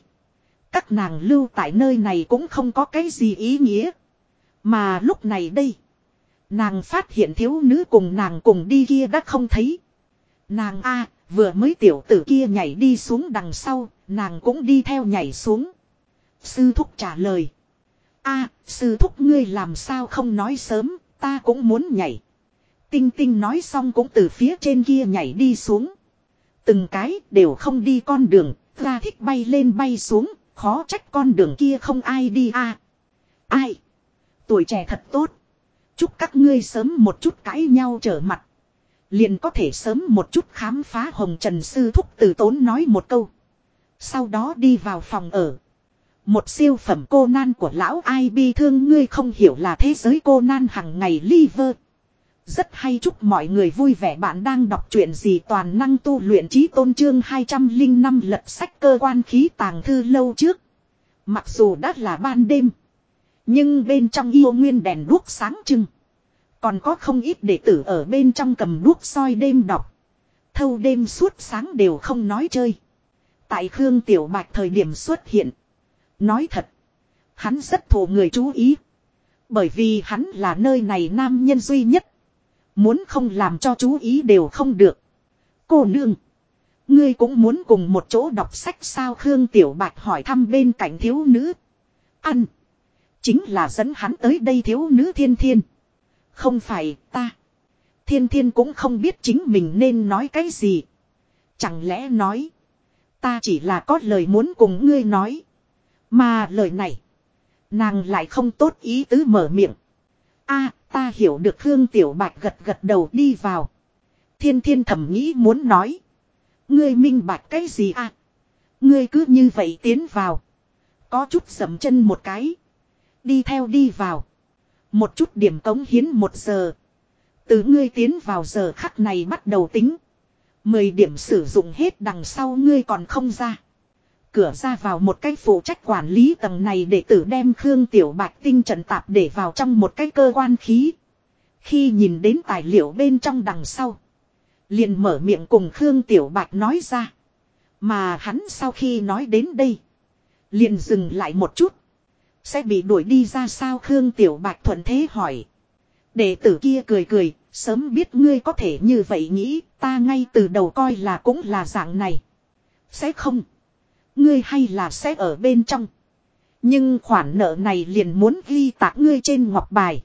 Các nàng lưu tại nơi này cũng không có cái gì ý nghĩa. Mà lúc này đây, nàng phát hiện thiếu nữ cùng nàng cùng đi kia đã không thấy. Nàng a vừa mới tiểu tử kia nhảy đi xuống đằng sau, nàng cũng đi theo nhảy xuống. Sư thúc trả lời a sư thúc ngươi làm sao không nói sớm, ta cũng muốn nhảy. Tinh tinh nói xong cũng từ phía trên kia nhảy đi xuống. Từng cái đều không đi con đường, ra thích bay lên bay xuống, khó trách con đường kia không ai đi a Ai? Tuổi trẻ thật tốt. Chúc các ngươi sớm một chút cãi nhau trở mặt. Liền có thể sớm một chút khám phá hồng trần sư thúc từ tốn nói một câu. Sau đó đi vào phòng ở. Một siêu phẩm cô nan của lão ai bi thương ngươi không hiểu là thế giới cô nan hằng ngày liver. Rất hay chúc mọi người vui vẻ bạn đang đọc truyện gì toàn năng tu luyện trí tôn trương 205 lật sách cơ quan khí tàng thư lâu trước. Mặc dù đã là ban đêm. Nhưng bên trong yêu nguyên đèn đuốc sáng trưng. Còn có không ít đệ tử ở bên trong cầm đuốc soi đêm đọc. Thâu đêm suốt sáng đều không nói chơi. Tại Khương Tiểu Bạch thời điểm xuất hiện. Nói thật. Hắn rất thù người chú ý. Bởi vì hắn là nơi này nam nhân duy nhất. Muốn không làm cho chú ý đều không được. Cô nương. Ngươi cũng muốn cùng một chỗ đọc sách sao Khương Tiểu Bạch hỏi thăm bên cạnh thiếu nữ. Ăn. Chính là dẫn hắn tới đây thiếu nữ thiên thiên. Không phải ta. Thiên thiên cũng không biết chính mình nên nói cái gì. Chẳng lẽ nói. Ta chỉ là có lời muốn cùng ngươi nói. Mà lời này. Nàng lại không tốt ý tứ mở miệng. a, ta hiểu được Khương Tiểu Bạch gật gật đầu đi vào. Thiên thiên thẩm nghĩ muốn nói. Ngươi minh bạch cái gì à? Ngươi cứ như vậy tiến vào. Có chút sầm chân một cái. Đi theo đi vào. Một chút điểm cống hiến một giờ. Từ ngươi tiến vào giờ khắc này bắt đầu tính. Mười điểm sử dụng hết đằng sau ngươi còn không ra. Cửa ra vào một cái phụ trách quản lý tầng này để tử đem Khương Tiểu Bạch tinh trận tạp để vào trong một cái cơ quan khí. Khi nhìn đến tài liệu bên trong đằng sau. Liền mở miệng cùng Khương Tiểu Bạch nói ra. Mà hắn sau khi nói đến đây. Liền dừng lại một chút. Sẽ bị đuổi đi ra sao Khương Tiểu Bạch thuận thế hỏi. Đệ tử kia cười cười, sớm biết ngươi có thể như vậy nghĩ, ta ngay từ đầu coi là cũng là dạng này. Sẽ không. Ngươi hay là sẽ ở bên trong. Nhưng khoản nợ này liền muốn ghi tạc ngươi trên ngọc bài.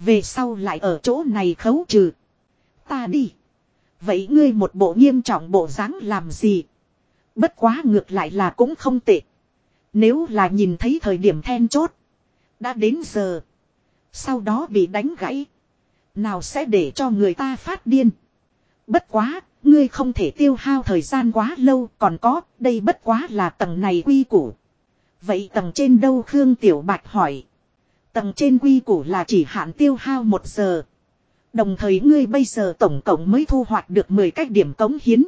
Về sau lại ở chỗ này khấu trừ. Ta đi. Vậy ngươi một bộ nghiêm trọng bộ dáng làm gì? Bất quá ngược lại là cũng không tệ. Nếu là nhìn thấy thời điểm then chốt. Đã đến giờ. Sau đó bị đánh gãy. Nào sẽ để cho người ta phát điên. Bất quá, ngươi không thể tiêu hao thời gian quá lâu. Còn có, đây bất quá là tầng này quy củ. Vậy tầng trên đâu Khương Tiểu Bạch hỏi. Tầng trên quy củ là chỉ hạn tiêu hao một giờ. Đồng thời ngươi bây giờ tổng cộng mới thu hoạch được 10 cách điểm cống hiến.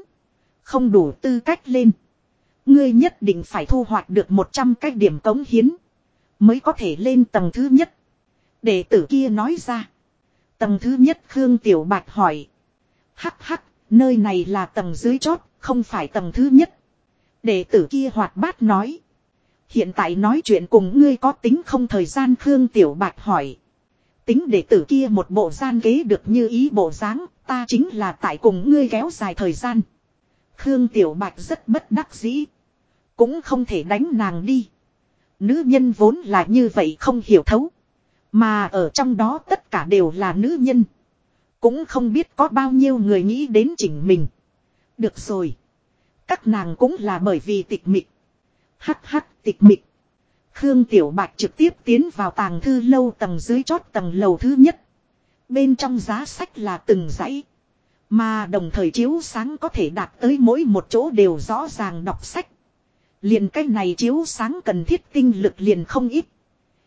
Không đủ tư cách lên. Ngươi nhất định phải thu hoạch được 100 cách điểm cống hiến. Mới có thể lên tầng thứ nhất. Đệ tử kia nói ra. Tầng thứ nhất Khương Tiểu Bạch hỏi. Hắc hắc, nơi này là tầng dưới chót, không phải tầng thứ nhất. Đệ tử kia hoạt bát nói. Hiện tại nói chuyện cùng ngươi có tính không thời gian Khương Tiểu Bạch hỏi. Tính đệ tử kia một bộ gian kế được như ý bộ dáng, ta chính là tại cùng ngươi kéo dài thời gian. Khương Tiểu Bạch rất bất đắc dĩ. Cũng không thể đánh nàng đi. Nữ nhân vốn là như vậy không hiểu thấu. Mà ở trong đó tất cả đều là nữ nhân. Cũng không biết có bao nhiêu người nghĩ đến chỉnh mình. Được rồi. Các nàng cũng là bởi vì tịch mịch. Hắc hắc, tịch mịch. Khương Tiểu Bạch trực tiếp tiến vào tàng thư lâu tầng dưới chót tầng lầu thứ nhất. Bên trong giá sách là từng dãy. Mà đồng thời chiếu sáng có thể đạt tới mỗi một chỗ đều rõ ràng đọc sách. Liền cái này chiếu sáng cần thiết tinh lực liền không ít.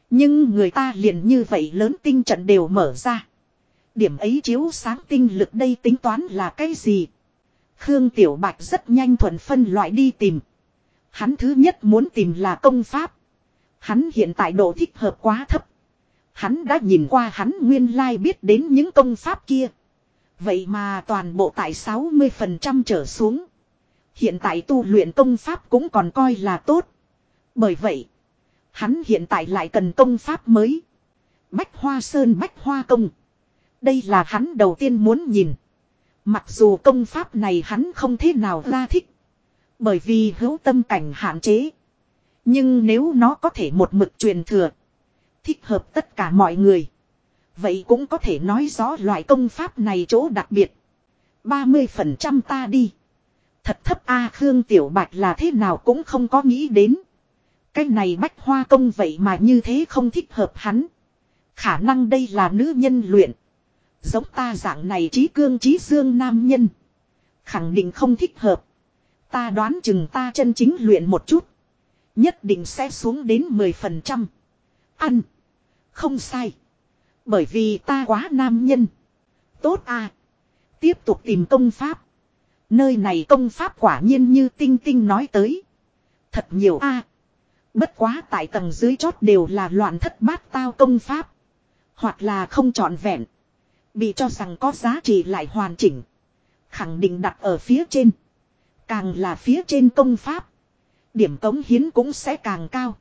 Nhưng người ta liền như vậy lớn tinh trận đều mở ra. Điểm ấy chiếu sáng tinh lực đây tính toán là cái gì? Khương Tiểu Bạch rất nhanh thuận phân loại đi tìm. Hắn thứ nhất muốn tìm là công pháp. Hắn hiện tại độ thích hợp quá thấp. Hắn đã nhìn qua hắn nguyên lai like biết đến những công pháp kia. Vậy mà toàn bộ tại 60% trở xuống. Hiện tại tu luyện công pháp cũng còn coi là tốt. Bởi vậy, hắn hiện tại lại cần công pháp mới. Bách Hoa Sơn Bách Hoa Công. Đây là hắn đầu tiên muốn nhìn. Mặc dù công pháp này hắn không thế nào ra thích. Bởi vì hữu tâm cảnh hạn chế. Nhưng nếu nó có thể một mực truyền thừa. Thích hợp tất cả mọi người. Vậy cũng có thể nói rõ loại công pháp này chỗ đặc biệt. 30% ta đi. Thật thấp A Khương Tiểu Bạch là thế nào cũng không có nghĩ đến. Cái này bách hoa công vậy mà như thế không thích hợp hắn. Khả năng đây là nữ nhân luyện. Giống ta dạng này trí cương trí dương nam nhân. Khẳng định không thích hợp. Ta đoán chừng ta chân chính luyện một chút. Nhất định sẽ xuống đến 10%. Ăn. Không sai. Bởi vì ta quá nam nhân. Tốt à. Tiếp tục tìm công pháp. Nơi này công pháp quả nhiên như tinh tinh nói tới. Thật nhiều a. bất quá tại tầng dưới chót đều là loạn thất bát tao công pháp. Hoặc là không trọn vẹn. Bị cho rằng có giá trị lại hoàn chỉnh. Khẳng định đặt ở phía trên. Càng là phía trên công pháp. Điểm cống hiến cũng sẽ càng cao.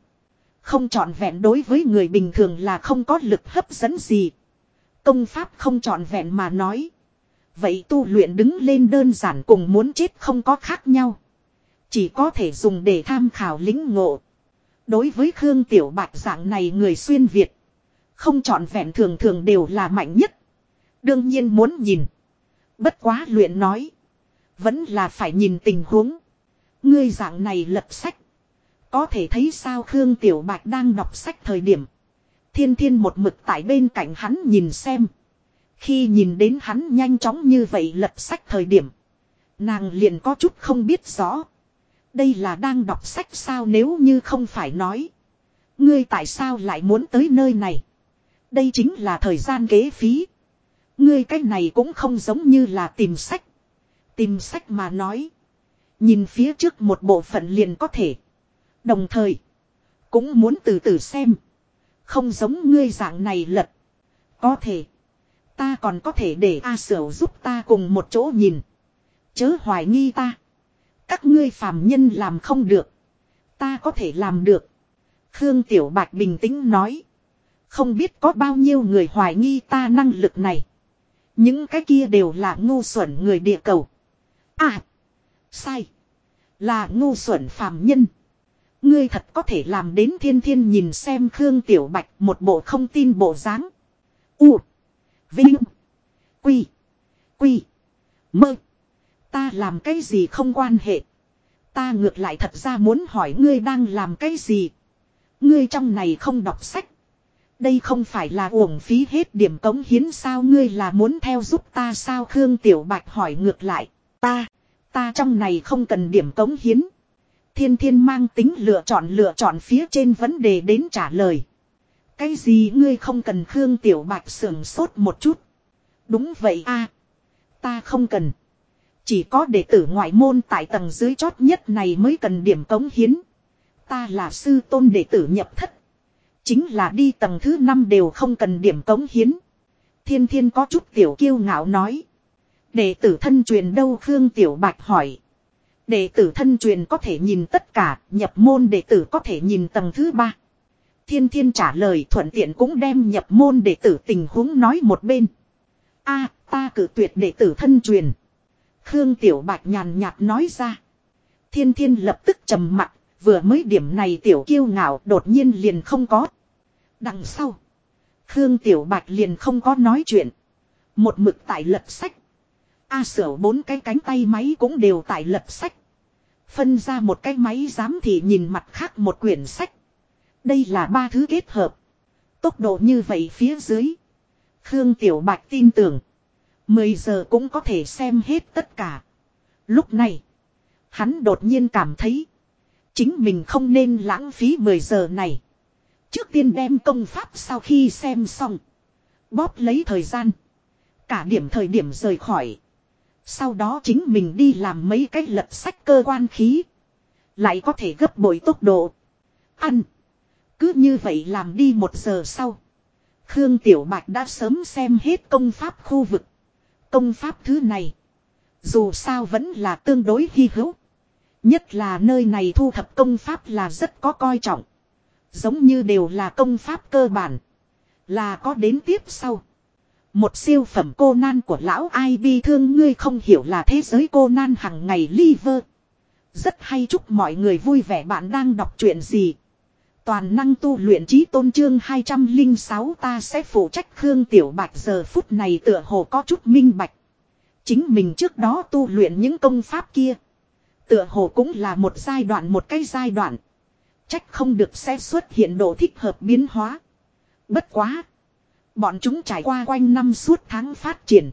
Không trọn vẹn đối với người bình thường là không có lực hấp dẫn gì. Công pháp không trọn vẹn mà nói. Vậy tu luyện đứng lên đơn giản cùng muốn chết không có khác nhau. Chỉ có thể dùng để tham khảo lính ngộ. Đối với Khương Tiểu Bạch dạng này người xuyên Việt. Không trọn vẹn thường thường đều là mạnh nhất. Đương nhiên muốn nhìn. Bất quá luyện nói. Vẫn là phải nhìn tình huống. Ngươi dạng này lật sách. Có thể thấy sao Khương Tiểu Bạch đang đọc sách thời điểm. Thiên thiên một mực tại bên cạnh hắn nhìn xem. Khi nhìn đến hắn nhanh chóng như vậy lật sách thời điểm. Nàng liền có chút không biết rõ. Đây là đang đọc sách sao nếu như không phải nói. Ngươi tại sao lại muốn tới nơi này? Đây chính là thời gian kế phí. Ngươi cái này cũng không giống như là tìm sách. Tìm sách mà nói. Nhìn phía trước một bộ phận liền có thể. Đồng thời. Cũng muốn từ từ xem. Không giống ngươi dạng này lật. Có thể. Ta còn có thể để A Sở giúp ta cùng một chỗ nhìn. Chớ hoài nghi ta. Các ngươi phàm nhân làm không được. Ta có thể làm được. Khương Tiểu Bạch bình tĩnh nói. Không biết có bao nhiêu người hoài nghi ta năng lực này. Những cái kia đều là ngu xuẩn người địa cầu. À. Sai. Là ngu xuẩn phàm nhân. Ngươi thật có thể làm đến thiên thiên nhìn xem Khương Tiểu Bạch một bộ không tin bộ dáng. U. Vinh. Quy. Quy. Mơ. Ta làm cái gì không quan hệ. Ta ngược lại thật ra muốn hỏi ngươi đang làm cái gì. Ngươi trong này không đọc sách. Đây không phải là uổng phí hết điểm cống hiến sao ngươi là muốn theo giúp ta sao Khương Tiểu Bạch hỏi ngược lại. Ta, ta trong này không cần điểm cống hiến. Thiên thiên mang tính lựa chọn lựa chọn phía trên vấn đề đến trả lời. Cái gì ngươi không cần Khương Tiểu Bạch sưởng sốt một chút. Đúng vậy a Ta không cần. Chỉ có đệ tử ngoại môn tại tầng dưới chót nhất này mới cần điểm cống hiến. Ta là sư tôn đệ tử nhập thất. Chính là đi tầng thứ năm đều không cần điểm cống hiến. Thiên thiên có chút tiểu kiêu ngạo nói. Đệ tử thân truyền đâu Khương Tiểu Bạch hỏi. Đệ tử thân truyền có thể nhìn tất cả, nhập môn đệ tử có thể nhìn tầng thứ ba. Thiên thiên trả lời thuận tiện cũng đem nhập môn đệ tử tình huống nói một bên. a ta cử tuyệt đệ tử thân truyền. Khương Tiểu Bạch nhàn nhạt nói ra. Thiên thiên lập tức trầm mặt, vừa mới điểm này tiểu kiêu ngạo đột nhiên liền không có. Đằng sau, Khương Tiểu Bạch liền không có nói chuyện. Một mực tại lật sách. A à, sở bốn cái cánh tay máy cũng đều tại lật sách. Phân ra một cái máy dám thì nhìn mặt khác một quyển sách. Đây là ba thứ kết hợp. Tốc độ như vậy phía dưới. Khương Tiểu Bạch tin tưởng. 10 giờ cũng có thể xem hết tất cả. Lúc này. Hắn đột nhiên cảm thấy. Chính mình không nên lãng phí 10 giờ này. Trước tiên đem công pháp sau khi xem xong. Bóp lấy thời gian. Cả điểm thời điểm rời khỏi. Sau đó chính mình đi làm mấy cái lật sách cơ quan khí. Lại có thể gấp bội tốc độ. Ăn. Cứ như vậy làm đi một giờ sau. Khương Tiểu Bạch đã sớm xem hết công pháp khu vực. Công pháp thứ này. Dù sao vẫn là tương đối hy hữu. Nhất là nơi này thu thập công pháp là rất có coi trọng. Giống như đều là công pháp cơ bản. Là có đến tiếp sau. Một siêu phẩm cô nan của lão ai bi thương ngươi không hiểu là thế giới cô nan hằng ngày liver. Rất hay chúc mọi người vui vẻ bạn đang đọc chuyện gì. Toàn năng tu luyện trí tôn trương 206 ta sẽ phụ trách Khương Tiểu Bạch giờ phút này tựa hồ có chút minh bạch. Chính mình trước đó tu luyện những công pháp kia. Tựa hồ cũng là một giai đoạn, một cái giai đoạn. Trách không được sẽ xuất hiện độ thích hợp biến hóa. Bất quá. Bọn chúng trải qua quanh năm suốt tháng phát triển.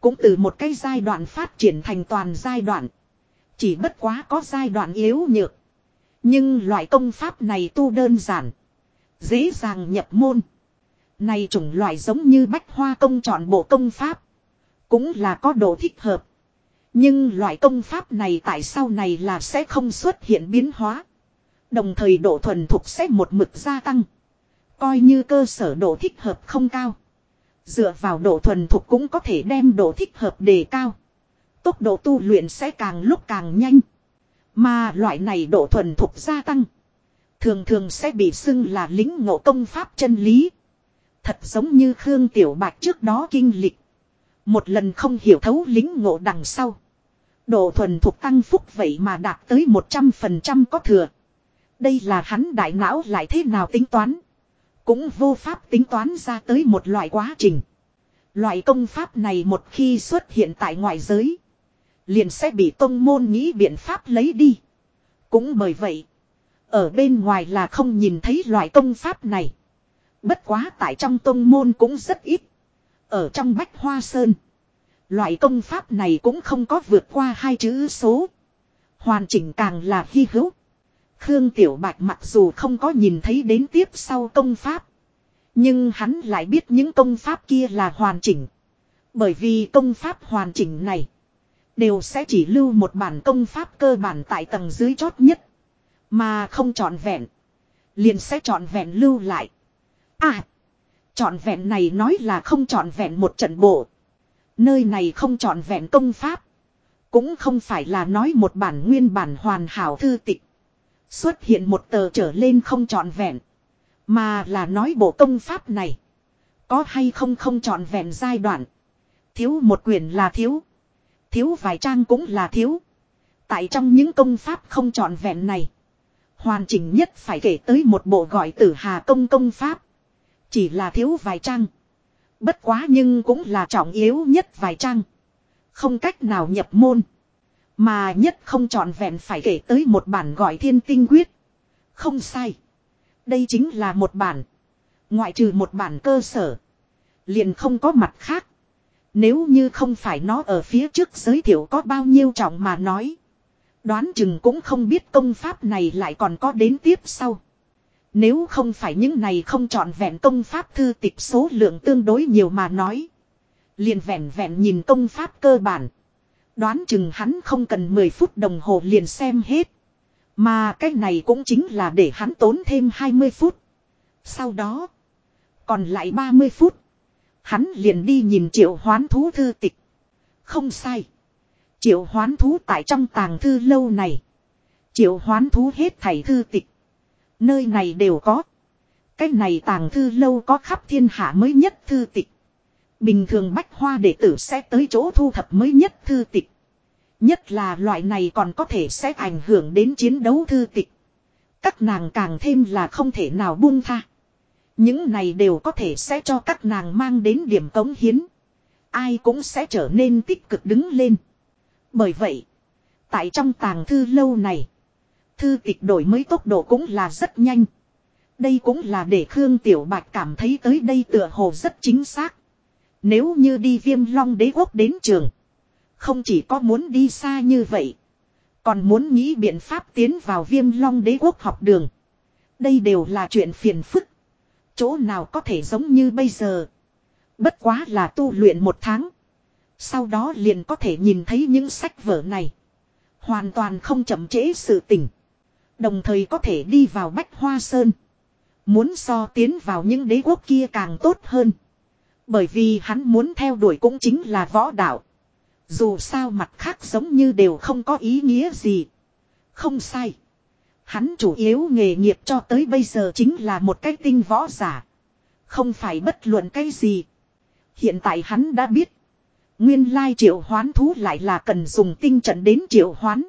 Cũng từ một cái giai đoạn phát triển thành toàn giai đoạn. Chỉ bất quá có giai đoạn yếu nhược. Nhưng loại công pháp này tu đơn giản. Dễ dàng nhập môn. Này chủng loại giống như bách hoa công chọn bộ công pháp. Cũng là có độ thích hợp. Nhưng loại công pháp này tại sau này là sẽ không xuất hiện biến hóa. Đồng thời độ thuần thục sẽ một mực gia tăng. Coi như cơ sở độ thích hợp không cao. Dựa vào độ thuần thục cũng có thể đem độ thích hợp đề cao. Tốc độ tu luyện sẽ càng lúc càng nhanh. Mà loại này độ thuần thục gia tăng. Thường thường sẽ bị xưng là lính ngộ công pháp chân lý. Thật giống như Khương Tiểu Bạch trước đó kinh lịch. Một lần không hiểu thấu lính ngộ đằng sau. Độ thuần thục tăng phúc vậy mà đạt tới 100% có thừa. Đây là hắn đại não lại thế nào tính toán. Cũng vô pháp tính toán ra tới một loại quá trình. Loại công pháp này một khi xuất hiện tại ngoại giới. Liền sẽ bị tông môn nghĩ biện pháp lấy đi. Cũng bởi vậy. Ở bên ngoài là không nhìn thấy loại công pháp này. Bất quá tại trong tông môn cũng rất ít. Ở trong bách hoa sơn. Loại công pháp này cũng không có vượt qua hai chữ số. Hoàn chỉnh càng là hy hữu. Khương Tiểu Bạch mặc dù không có nhìn thấy đến tiếp sau công pháp. Nhưng hắn lại biết những công pháp kia là hoàn chỉnh. Bởi vì công pháp hoàn chỉnh này. Đều sẽ chỉ lưu một bản công pháp cơ bản tại tầng dưới chót nhất. Mà không trọn vẹn. Liền sẽ trọn vẹn lưu lại. À. Trọn vẹn này nói là không trọn vẹn một trận bộ. Nơi này không trọn vẹn công pháp. Cũng không phải là nói một bản nguyên bản hoàn hảo thư tịch. Xuất hiện một tờ trở lên không trọn vẹn. Mà là nói bộ công pháp này. Có hay không không trọn vẹn giai đoạn. Thiếu một quyền là thiếu. Thiếu vài trang cũng là thiếu. Tại trong những công pháp không trọn vẹn này. Hoàn chỉnh nhất phải kể tới một bộ gọi tử hà công công pháp. Chỉ là thiếu vài trang. Bất quá nhưng cũng là trọng yếu nhất vài trang. Không cách nào nhập môn. Mà nhất không trọn vẹn phải kể tới một bản gọi thiên tinh quyết. Không sai. Đây chính là một bản. Ngoại trừ một bản cơ sở. Liền không có mặt khác. Nếu như không phải nó ở phía trước giới thiệu có bao nhiêu trọng mà nói. Đoán chừng cũng không biết công pháp này lại còn có đến tiếp sau. Nếu không phải những này không trọn vẹn công pháp thư tịch số lượng tương đối nhiều mà nói. Liền vẹn vẹn nhìn công pháp cơ bản. Đoán chừng hắn không cần 10 phút đồng hồ liền xem hết. Mà cái này cũng chính là để hắn tốn thêm 20 phút. Sau đó, còn lại 30 phút. Hắn liền đi nhìn triệu hoán thú thư tịch. Không sai. Triệu hoán thú tại trong tàng thư lâu này. Triệu hoán thú hết thảy thư tịch. Nơi này đều có. Cái này tàng thư lâu có khắp thiên hạ mới nhất thư tịch. Bình thường bách hoa đệ tử sẽ tới chỗ thu thập mới nhất thư tịch. Nhất là loại này còn có thể sẽ ảnh hưởng đến chiến đấu thư tịch. Các nàng càng thêm là không thể nào buông tha. Những này đều có thể sẽ cho các nàng mang đến điểm cống hiến. Ai cũng sẽ trở nên tích cực đứng lên. Bởi vậy, tại trong tàng thư lâu này, thư tịch đổi mới tốc độ cũng là rất nhanh. Đây cũng là để Khương Tiểu Bạch cảm thấy tới đây tựa hồ rất chính xác. Nếu như đi viêm long đế quốc đến trường, không chỉ có muốn đi xa như vậy, còn muốn nghĩ biện pháp tiến vào viêm long đế quốc học đường. Đây đều là chuyện phiền phức. Chỗ nào có thể giống như bây giờ. Bất quá là tu luyện một tháng. Sau đó liền có thể nhìn thấy những sách vở này. Hoàn toàn không chậm trễ sự tình. Đồng thời có thể đi vào Bách Hoa Sơn. Muốn so tiến vào những đế quốc kia càng tốt hơn. Bởi vì hắn muốn theo đuổi cũng chính là võ đạo. Dù sao mặt khác giống như đều không có ý nghĩa gì. Không sai. Hắn chủ yếu nghề nghiệp cho tới bây giờ chính là một cái tinh võ giả. Không phải bất luận cái gì. Hiện tại hắn đã biết. Nguyên lai triệu hoán thú lại là cần dùng tinh trận đến triệu hoán.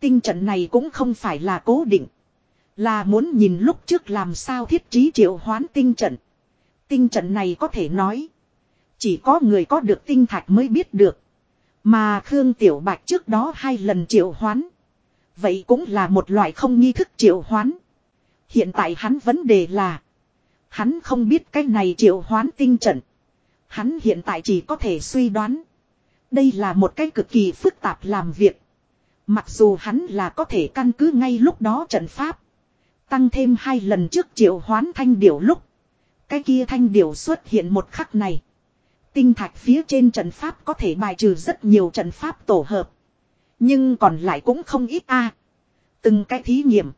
Tinh trận này cũng không phải là cố định. Là muốn nhìn lúc trước làm sao thiết trí triệu hoán tinh trận. Tinh trận này có thể nói. Chỉ có người có được tinh thạch mới biết được. Mà Khương Tiểu Bạch trước đó hai lần triệu hoán. Vậy cũng là một loại không nghi thức triệu hoán. Hiện tại hắn vấn đề là. Hắn không biết cái này triệu hoán tinh trận. Hắn hiện tại chỉ có thể suy đoán. Đây là một cái cực kỳ phức tạp làm việc. Mặc dù hắn là có thể căn cứ ngay lúc đó trận pháp. Tăng thêm hai lần trước triệu hoán thanh điểu lúc. Cái kia thanh điểu xuất hiện một khắc này. Tinh thạch phía trên trận pháp có thể bài trừ rất nhiều trận pháp tổ hợp. Nhưng còn lại cũng không ít a. Từng cái thí nghiệm.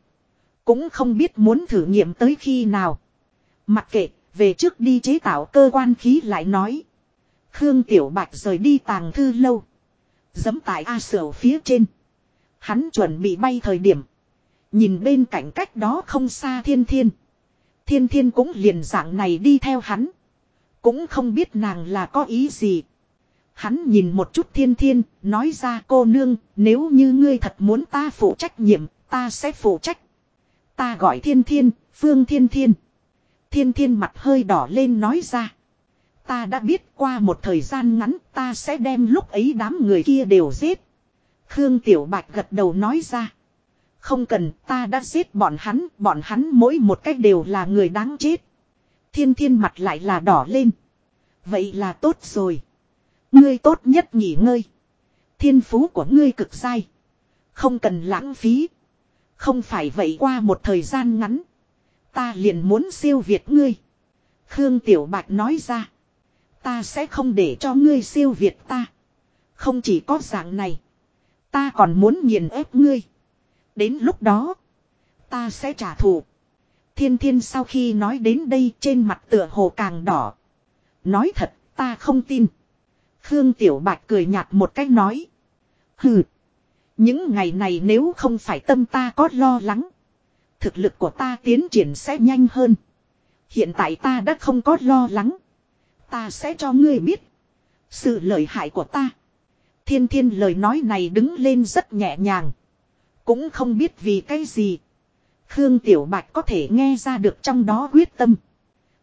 Cũng không biết muốn thử nghiệm tới khi nào. Mặc kệ, về trước đi chế tạo cơ quan khí lại nói. Khương Tiểu Bạch rời đi tàng thư lâu. Dấm tại A Sở phía trên. Hắn chuẩn bị bay thời điểm. Nhìn bên cạnh cách đó không xa thiên thiên. Thiên thiên cũng liền dạng này đi theo hắn. Cũng không biết nàng là có ý gì. Hắn nhìn một chút thiên thiên, nói ra cô nương, nếu như ngươi thật muốn ta phụ trách nhiệm, ta sẽ phụ trách. Ta gọi thiên thiên, phương thiên thiên. Thiên thiên mặt hơi đỏ lên nói ra. Ta đã biết qua một thời gian ngắn ta sẽ đem lúc ấy đám người kia đều giết. Khương Tiểu Bạch gật đầu nói ra. Không cần ta đã giết bọn hắn, bọn hắn mỗi một cách đều là người đáng chết. Thiên thiên mặt lại là đỏ lên. Vậy là tốt rồi. Ngươi tốt nhất nghỉ ngơi. Thiên phú của ngươi cực sai. Không cần lãng phí. Không phải vậy qua một thời gian ngắn. Ta liền muốn siêu việt ngươi. Khương Tiểu Bạch nói ra. Ta sẽ không để cho ngươi siêu việt ta. Không chỉ có dạng này. Ta còn muốn nghiền ép ngươi. Đến lúc đó. Ta sẽ trả thù. Thiên thiên sau khi nói đến đây trên mặt tựa hồ càng đỏ. Nói thật, ta không tin. Khương Tiểu Bạch cười nhạt một cách nói. Hừ. Những ngày này nếu không phải tâm ta có lo lắng. Thực lực của ta tiến triển sẽ nhanh hơn. Hiện tại ta đã không có lo lắng. Ta sẽ cho ngươi biết. Sự lợi hại của ta. Thiên thiên lời nói này đứng lên rất nhẹ nhàng. Cũng không biết vì cái gì. Khương Tiểu Bạch có thể nghe ra được trong đó quyết tâm.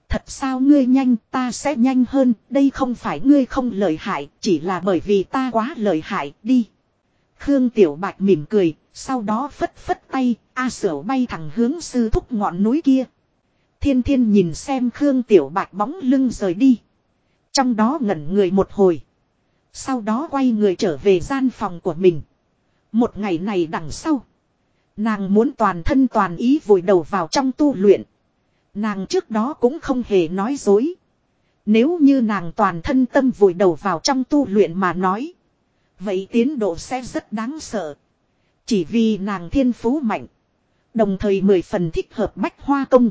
Thật sao ngươi nhanh ta sẽ nhanh hơn, đây không phải ngươi không lợi hại, chỉ là bởi vì ta quá lợi hại, đi. Khương Tiểu Bạch mỉm cười, sau đó phất phất tay, A Sở bay thẳng hướng sư thúc ngọn núi kia. Thiên thiên nhìn xem Khương Tiểu Bạch bóng lưng rời đi. Trong đó ngẩn người một hồi. Sau đó quay người trở về gian phòng của mình. Một ngày này đằng sau. Nàng muốn toàn thân toàn ý vùi đầu vào trong tu luyện. Nàng trước đó cũng không hề nói dối. Nếu như nàng toàn thân tâm vùi đầu vào trong tu luyện mà nói. Vậy tiến độ sẽ rất đáng sợ. Chỉ vì nàng thiên phú mạnh. Đồng thời mười phần thích hợp bách hoa công.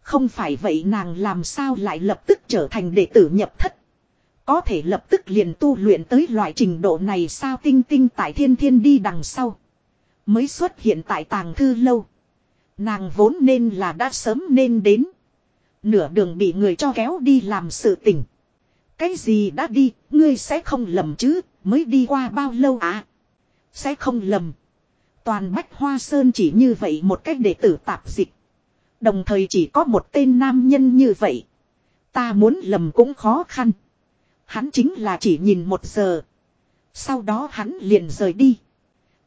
Không phải vậy nàng làm sao lại lập tức trở thành đệ tử nhập thất. Có thể lập tức liền tu luyện tới loại trình độ này sao tinh tinh tại thiên thiên đi đằng sau. Mới xuất hiện tại tàng thư lâu. Nàng vốn nên là đã sớm nên đến. Nửa đường bị người cho kéo đi làm sự tình. Cái gì đã đi, ngươi sẽ không lầm chứ, mới đi qua bao lâu à? Sẽ không lầm. Toàn Bách Hoa Sơn chỉ như vậy một cách đệ tử tạp dịch. Đồng thời chỉ có một tên nam nhân như vậy. Ta muốn lầm cũng khó khăn. Hắn chính là chỉ nhìn một giờ. Sau đó hắn liền rời đi.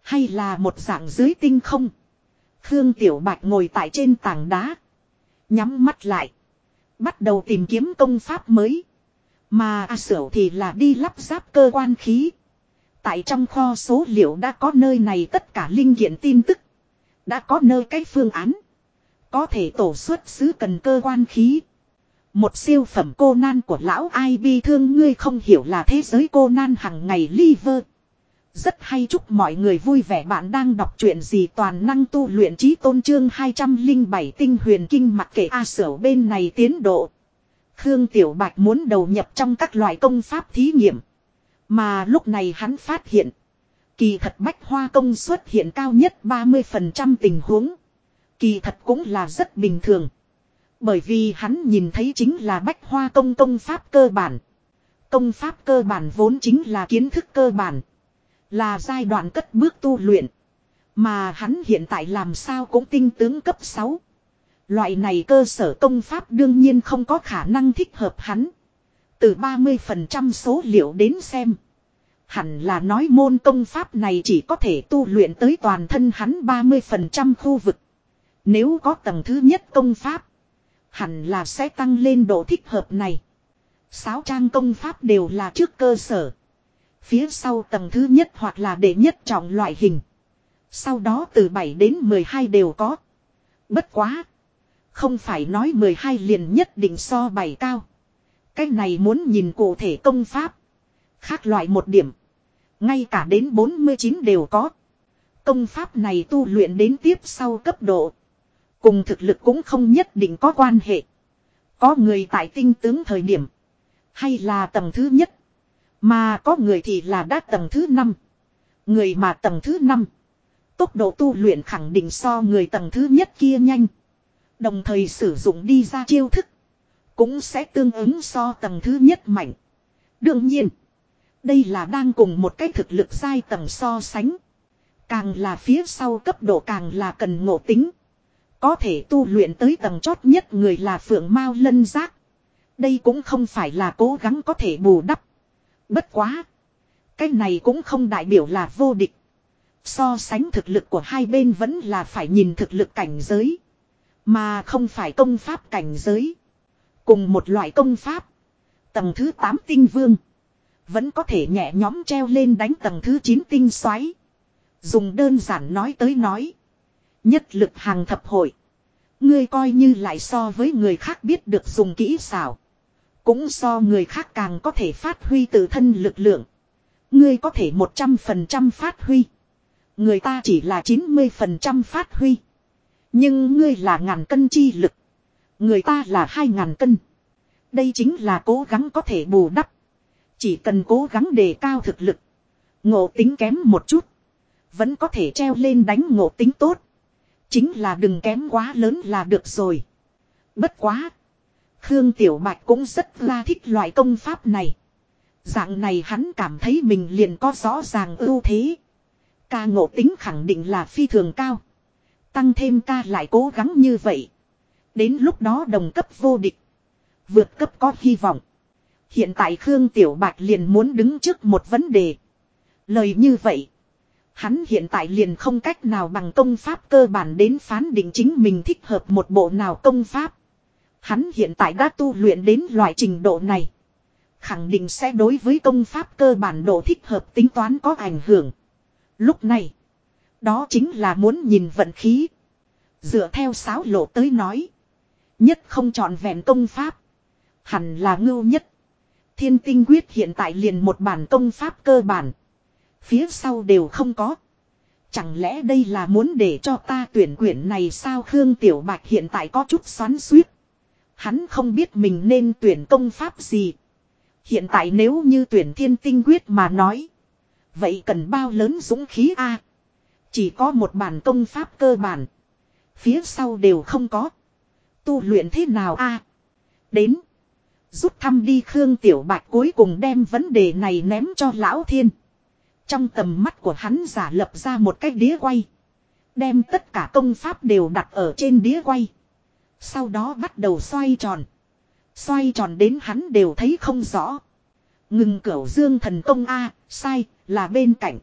Hay là một dạng dưới tinh không. Khương Tiểu Bạch ngồi tại trên tảng đá. Nhắm mắt lại. Bắt đầu tìm kiếm công pháp mới. Mà A Sở thì là đi lắp ráp cơ quan khí. Tại trong kho số liệu đã có nơi này tất cả linh kiện tin tức. Đã có nơi cái phương án. Có thể tổ xuất xứ cần cơ quan khí. Một siêu phẩm cô nan của lão ai bi thương, ngươi không hiểu là thế giới cô nan hằng ngày liver. Rất hay chúc mọi người vui vẻ bạn đang đọc truyện gì toàn năng tu luyện trí tôn trương 207 tinh huyền kinh mặc kệ A sở bên này tiến độ. Khương Tiểu Bạch muốn đầu nhập trong các loại công pháp thí nghiệm. Mà lúc này hắn phát hiện. Kỳ thật bách hoa công suất hiện cao nhất 30% tình huống. Kỳ thật cũng là rất bình thường. Bởi vì hắn nhìn thấy chính là bách hoa công công pháp cơ bản. Công pháp cơ bản vốn chính là kiến thức cơ bản. Là giai đoạn cất bước tu luyện. Mà hắn hiện tại làm sao cũng tinh tướng cấp 6. Loại này cơ sở công pháp đương nhiên không có khả năng thích hợp hắn. Từ 30% số liệu đến xem. Hẳn là nói môn công pháp này chỉ có thể tu luyện tới toàn thân hắn 30% khu vực. Nếu có tầng thứ nhất công pháp. Hẳn là sẽ tăng lên độ thích hợp này. Sáu trang công pháp đều là trước cơ sở. Phía sau tầng thứ nhất hoặc là đệ nhất trọng loại hình. Sau đó từ 7 đến 12 đều có. Bất quá. Không phải nói 12 liền nhất định so 7 cao. Cái này muốn nhìn cụ thể công pháp. Khác loại một điểm. Ngay cả đến 49 đều có. Công pháp này tu luyện đến tiếp sau cấp độ. Cùng thực lực cũng không nhất định có quan hệ. Có người tại tinh tướng thời điểm. Hay là tầng thứ nhất. Mà có người thì là đã tầng thứ năm. Người mà tầng thứ năm. Tốc độ tu luyện khẳng định so người tầng thứ nhất kia nhanh. Đồng thời sử dụng đi ra chiêu thức. Cũng sẽ tương ứng so tầng thứ nhất mạnh. Đương nhiên. Đây là đang cùng một cái thực lực sai tầng so sánh. Càng là phía sau cấp độ càng là cần ngộ tính. Có thể tu luyện tới tầng chót nhất người là phượng mao lân giác. Đây cũng không phải là cố gắng có thể bù đắp. Bất quá. Cái này cũng không đại biểu là vô địch. So sánh thực lực của hai bên vẫn là phải nhìn thực lực cảnh giới. Mà không phải công pháp cảnh giới. Cùng một loại công pháp. Tầng thứ 8 tinh vương. Vẫn có thể nhẹ nhóm treo lên đánh tầng thứ 9 tinh xoáy. Dùng đơn giản nói tới nói. Nhất lực hàng thập hội. Ngươi coi như lại so với người khác biết được dùng kỹ xảo. Cũng so người khác càng có thể phát huy tự thân lực lượng. Ngươi có thể 100% phát huy. Người ta chỉ là 90% phát huy. Nhưng ngươi là ngàn cân chi lực. Người ta là hai ngàn cân. Đây chính là cố gắng có thể bù đắp. Chỉ cần cố gắng đề cao thực lực. Ngộ tính kém một chút. Vẫn có thể treo lên đánh ngộ tính tốt. Chính là đừng kém quá lớn là được rồi. Bất quá. Khương Tiểu Bạch cũng rất là thích loại công pháp này. Dạng này hắn cảm thấy mình liền có rõ ràng ưu thế. Ca ngộ tính khẳng định là phi thường cao. Tăng thêm ca lại cố gắng như vậy. Đến lúc đó đồng cấp vô địch. Vượt cấp có hy vọng. Hiện tại Khương Tiểu Bạch liền muốn đứng trước một vấn đề. Lời như vậy. Hắn hiện tại liền không cách nào bằng công pháp cơ bản đến phán định chính mình thích hợp một bộ nào công pháp. Hắn hiện tại đã tu luyện đến loại trình độ này. Khẳng định sẽ đối với công pháp cơ bản độ thích hợp tính toán có ảnh hưởng. Lúc này. Đó chính là muốn nhìn vận khí. Dựa theo sáo lộ tới nói. Nhất không chọn vẹn công pháp. Hẳn là ngưu nhất. Thiên tinh quyết hiện tại liền một bản công pháp cơ bản. Phía sau đều không có. Chẳng lẽ đây là muốn để cho ta tuyển quyển này sao Khương Tiểu Bạch hiện tại có chút xoắn suýt. Hắn không biết mình nên tuyển công pháp gì. Hiện tại nếu như tuyển thiên tinh quyết mà nói. Vậy cần bao lớn dũng khí A. Chỉ có một bản công pháp cơ bản. Phía sau đều không có. Tu luyện thế nào A. Đến. Rút thăm đi Khương Tiểu Bạch cuối cùng đem vấn đề này ném cho Lão Thiên. Trong tầm mắt của hắn giả lập ra một cái đĩa quay. Đem tất cả công pháp đều đặt ở trên đĩa quay. Sau đó bắt đầu xoay tròn. Xoay tròn đến hắn đều thấy không rõ. Ngừng cửu dương thần công A, sai, là bên cạnh.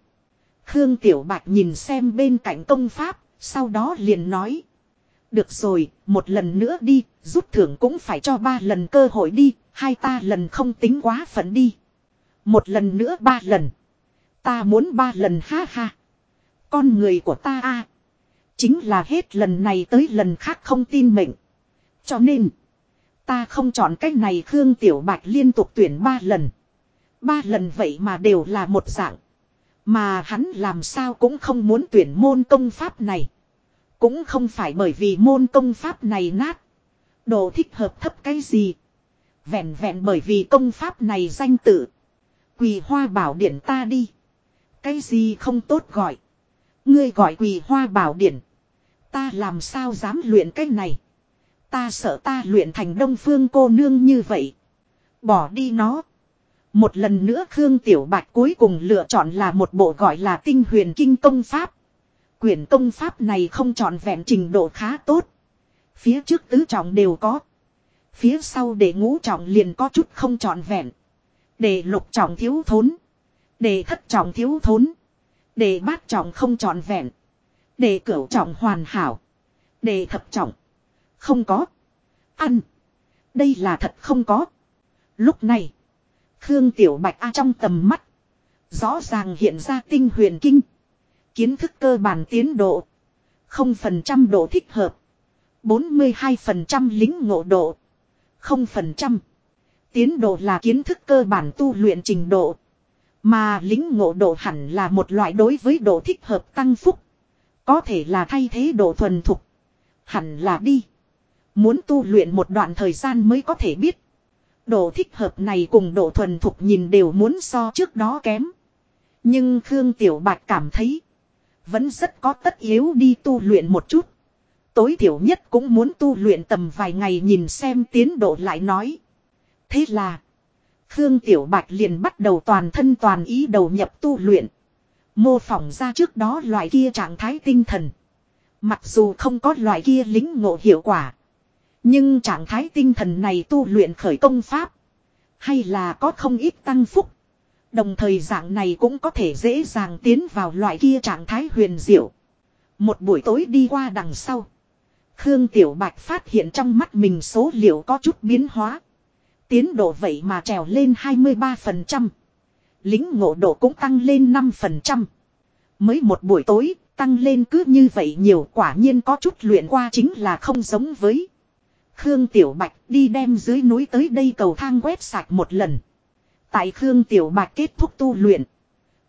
Khương Tiểu Bạch nhìn xem bên cạnh công pháp, sau đó liền nói. Được rồi, một lần nữa đi, rút thưởng cũng phải cho ba lần cơ hội đi, hai ta lần không tính quá phận đi. Một lần nữa ba lần. Ta muốn ba lần ha ha. Con người của ta a Chính là hết lần này tới lần khác không tin mệnh. Cho nên. Ta không chọn cách này Khương Tiểu Bạch liên tục tuyển ba lần. Ba lần vậy mà đều là một dạng. Mà hắn làm sao cũng không muốn tuyển môn công pháp này. Cũng không phải bởi vì môn công pháp này nát. Đồ thích hợp thấp cái gì. Vẹn vẹn bởi vì công pháp này danh tự. Quỳ hoa bảo điển ta đi. Cái gì không tốt gọi. Ngươi gọi quỳ hoa bảo điển. Ta làm sao dám luyện cái này. Ta sợ ta luyện thành đông phương cô nương như vậy. Bỏ đi nó. Một lần nữa Khương Tiểu Bạch cuối cùng lựa chọn là một bộ gọi là tinh huyền kinh công pháp. Quyển công pháp này không trọn vẹn trình độ khá tốt. Phía trước tứ trọng đều có. Phía sau để ngũ trọng liền có chút không trọn vẹn. Để lục trọng thiếu thốn. Để thất trọng thiếu thốn. Để bát trọng không trọn vẹn. Để cửu trọng hoàn hảo. Để thập trọng. Không có. Ăn. Đây là thật không có. Lúc này. Khương Tiểu Bạch A trong tầm mắt. Rõ ràng hiện ra tinh huyền kinh. Kiến thức cơ bản tiến độ. không phần trăm độ thích hợp. 42% lính ngộ độ. không phần trăm Tiến độ là kiến thức cơ bản tu luyện trình độ. Mà lính ngộ độ hẳn là một loại đối với độ thích hợp tăng phúc. Có thể là thay thế độ thuần thục. Hẳn là đi. Muốn tu luyện một đoạn thời gian mới có thể biết. Độ thích hợp này cùng độ thuần thục nhìn đều muốn so trước đó kém. Nhưng Khương Tiểu Bạch cảm thấy. Vẫn rất có tất yếu đi tu luyện một chút. Tối thiểu nhất cũng muốn tu luyện tầm vài ngày nhìn xem tiến độ lại nói. Thế là. Khương Tiểu Bạch liền bắt đầu toàn thân toàn ý đầu nhập tu luyện. Mô phỏng ra trước đó loại kia trạng thái tinh thần. Mặc dù không có loại kia lính ngộ hiệu quả. Nhưng trạng thái tinh thần này tu luyện khởi công pháp. Hay là có không ít tăng phúc. Đồng thời dạng này cũng có thể dễ dàng tiến vào loại kia trạng thái huyền diệu. Một buổi tối đi qua đằng sau. Khương Tiểu Bạch phát hiện trong mắt mình số liệu có chút biến hóa. Tiến độ vậy mà trèo lên 23%. Lính ngộ độ cũng tăng lên 5%. Mới một buổi tối, tăng lên cứ như vậy nhiều quả nhiên có chút luyện qua chính là không giống với. Khương Tiểu Bạch đi đem dưới núi tới đây cầu thang quét sạch một lần. Tại Khương Tiểu Bạch kết thúc tu luyện.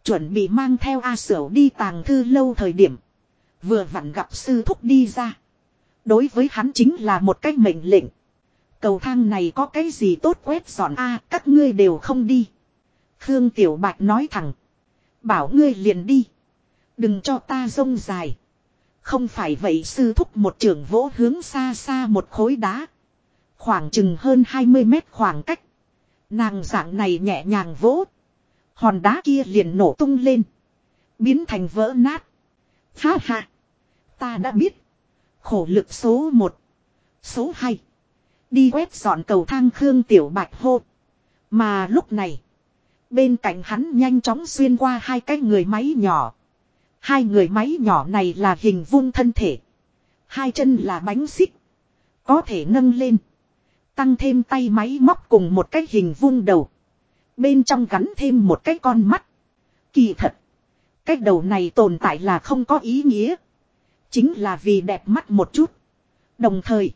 Chuẩn bị mang theo A Sở đi tàng thư lâu thời điểm. Vừa vặn gặp sư thúc đi ra. Đối với hắn chính là một cách mệnh lệnh. Cầu thang này có cái gì tốt quét dọn A, các ngươi đều không đi. Khương Tiểu Bạch nói thẳng. Bảo ngươi liền đi. Đừng cho ta rông dài. Không phải vậy sư thúc một trường vỗ hướng xa xa một khối đá. Khoảng chừng hơn 20 mét khoảng cách. Nàng dạng này nhẹ nhàng vỗ. Hòn đá kia liền nổ tung lên. Biến thành vỡ nát. Ha ha. Ta đã biết. Khổ lực số 1. Số 2. Đi quét dọn cầu thang Khương Tiểu Bạch hô. Mà lúc này. Bên cạnh hắn nhanh chóng xuyên qua hai cái người máy nhỏ. Hai người máy nhỏ này là hình vuông thân thể. Hai chân là bánh xích. Có thể nâng lên. Tăng thêm tay máy móc cùng một cái hình vuông đầu. Bên trong gắn thêm một cái con mắt. Kỳ thật. Cái đầu này tồn tại là không có ý nghĩa. Chính là vì đẹp mắt một chút. Đồng thời.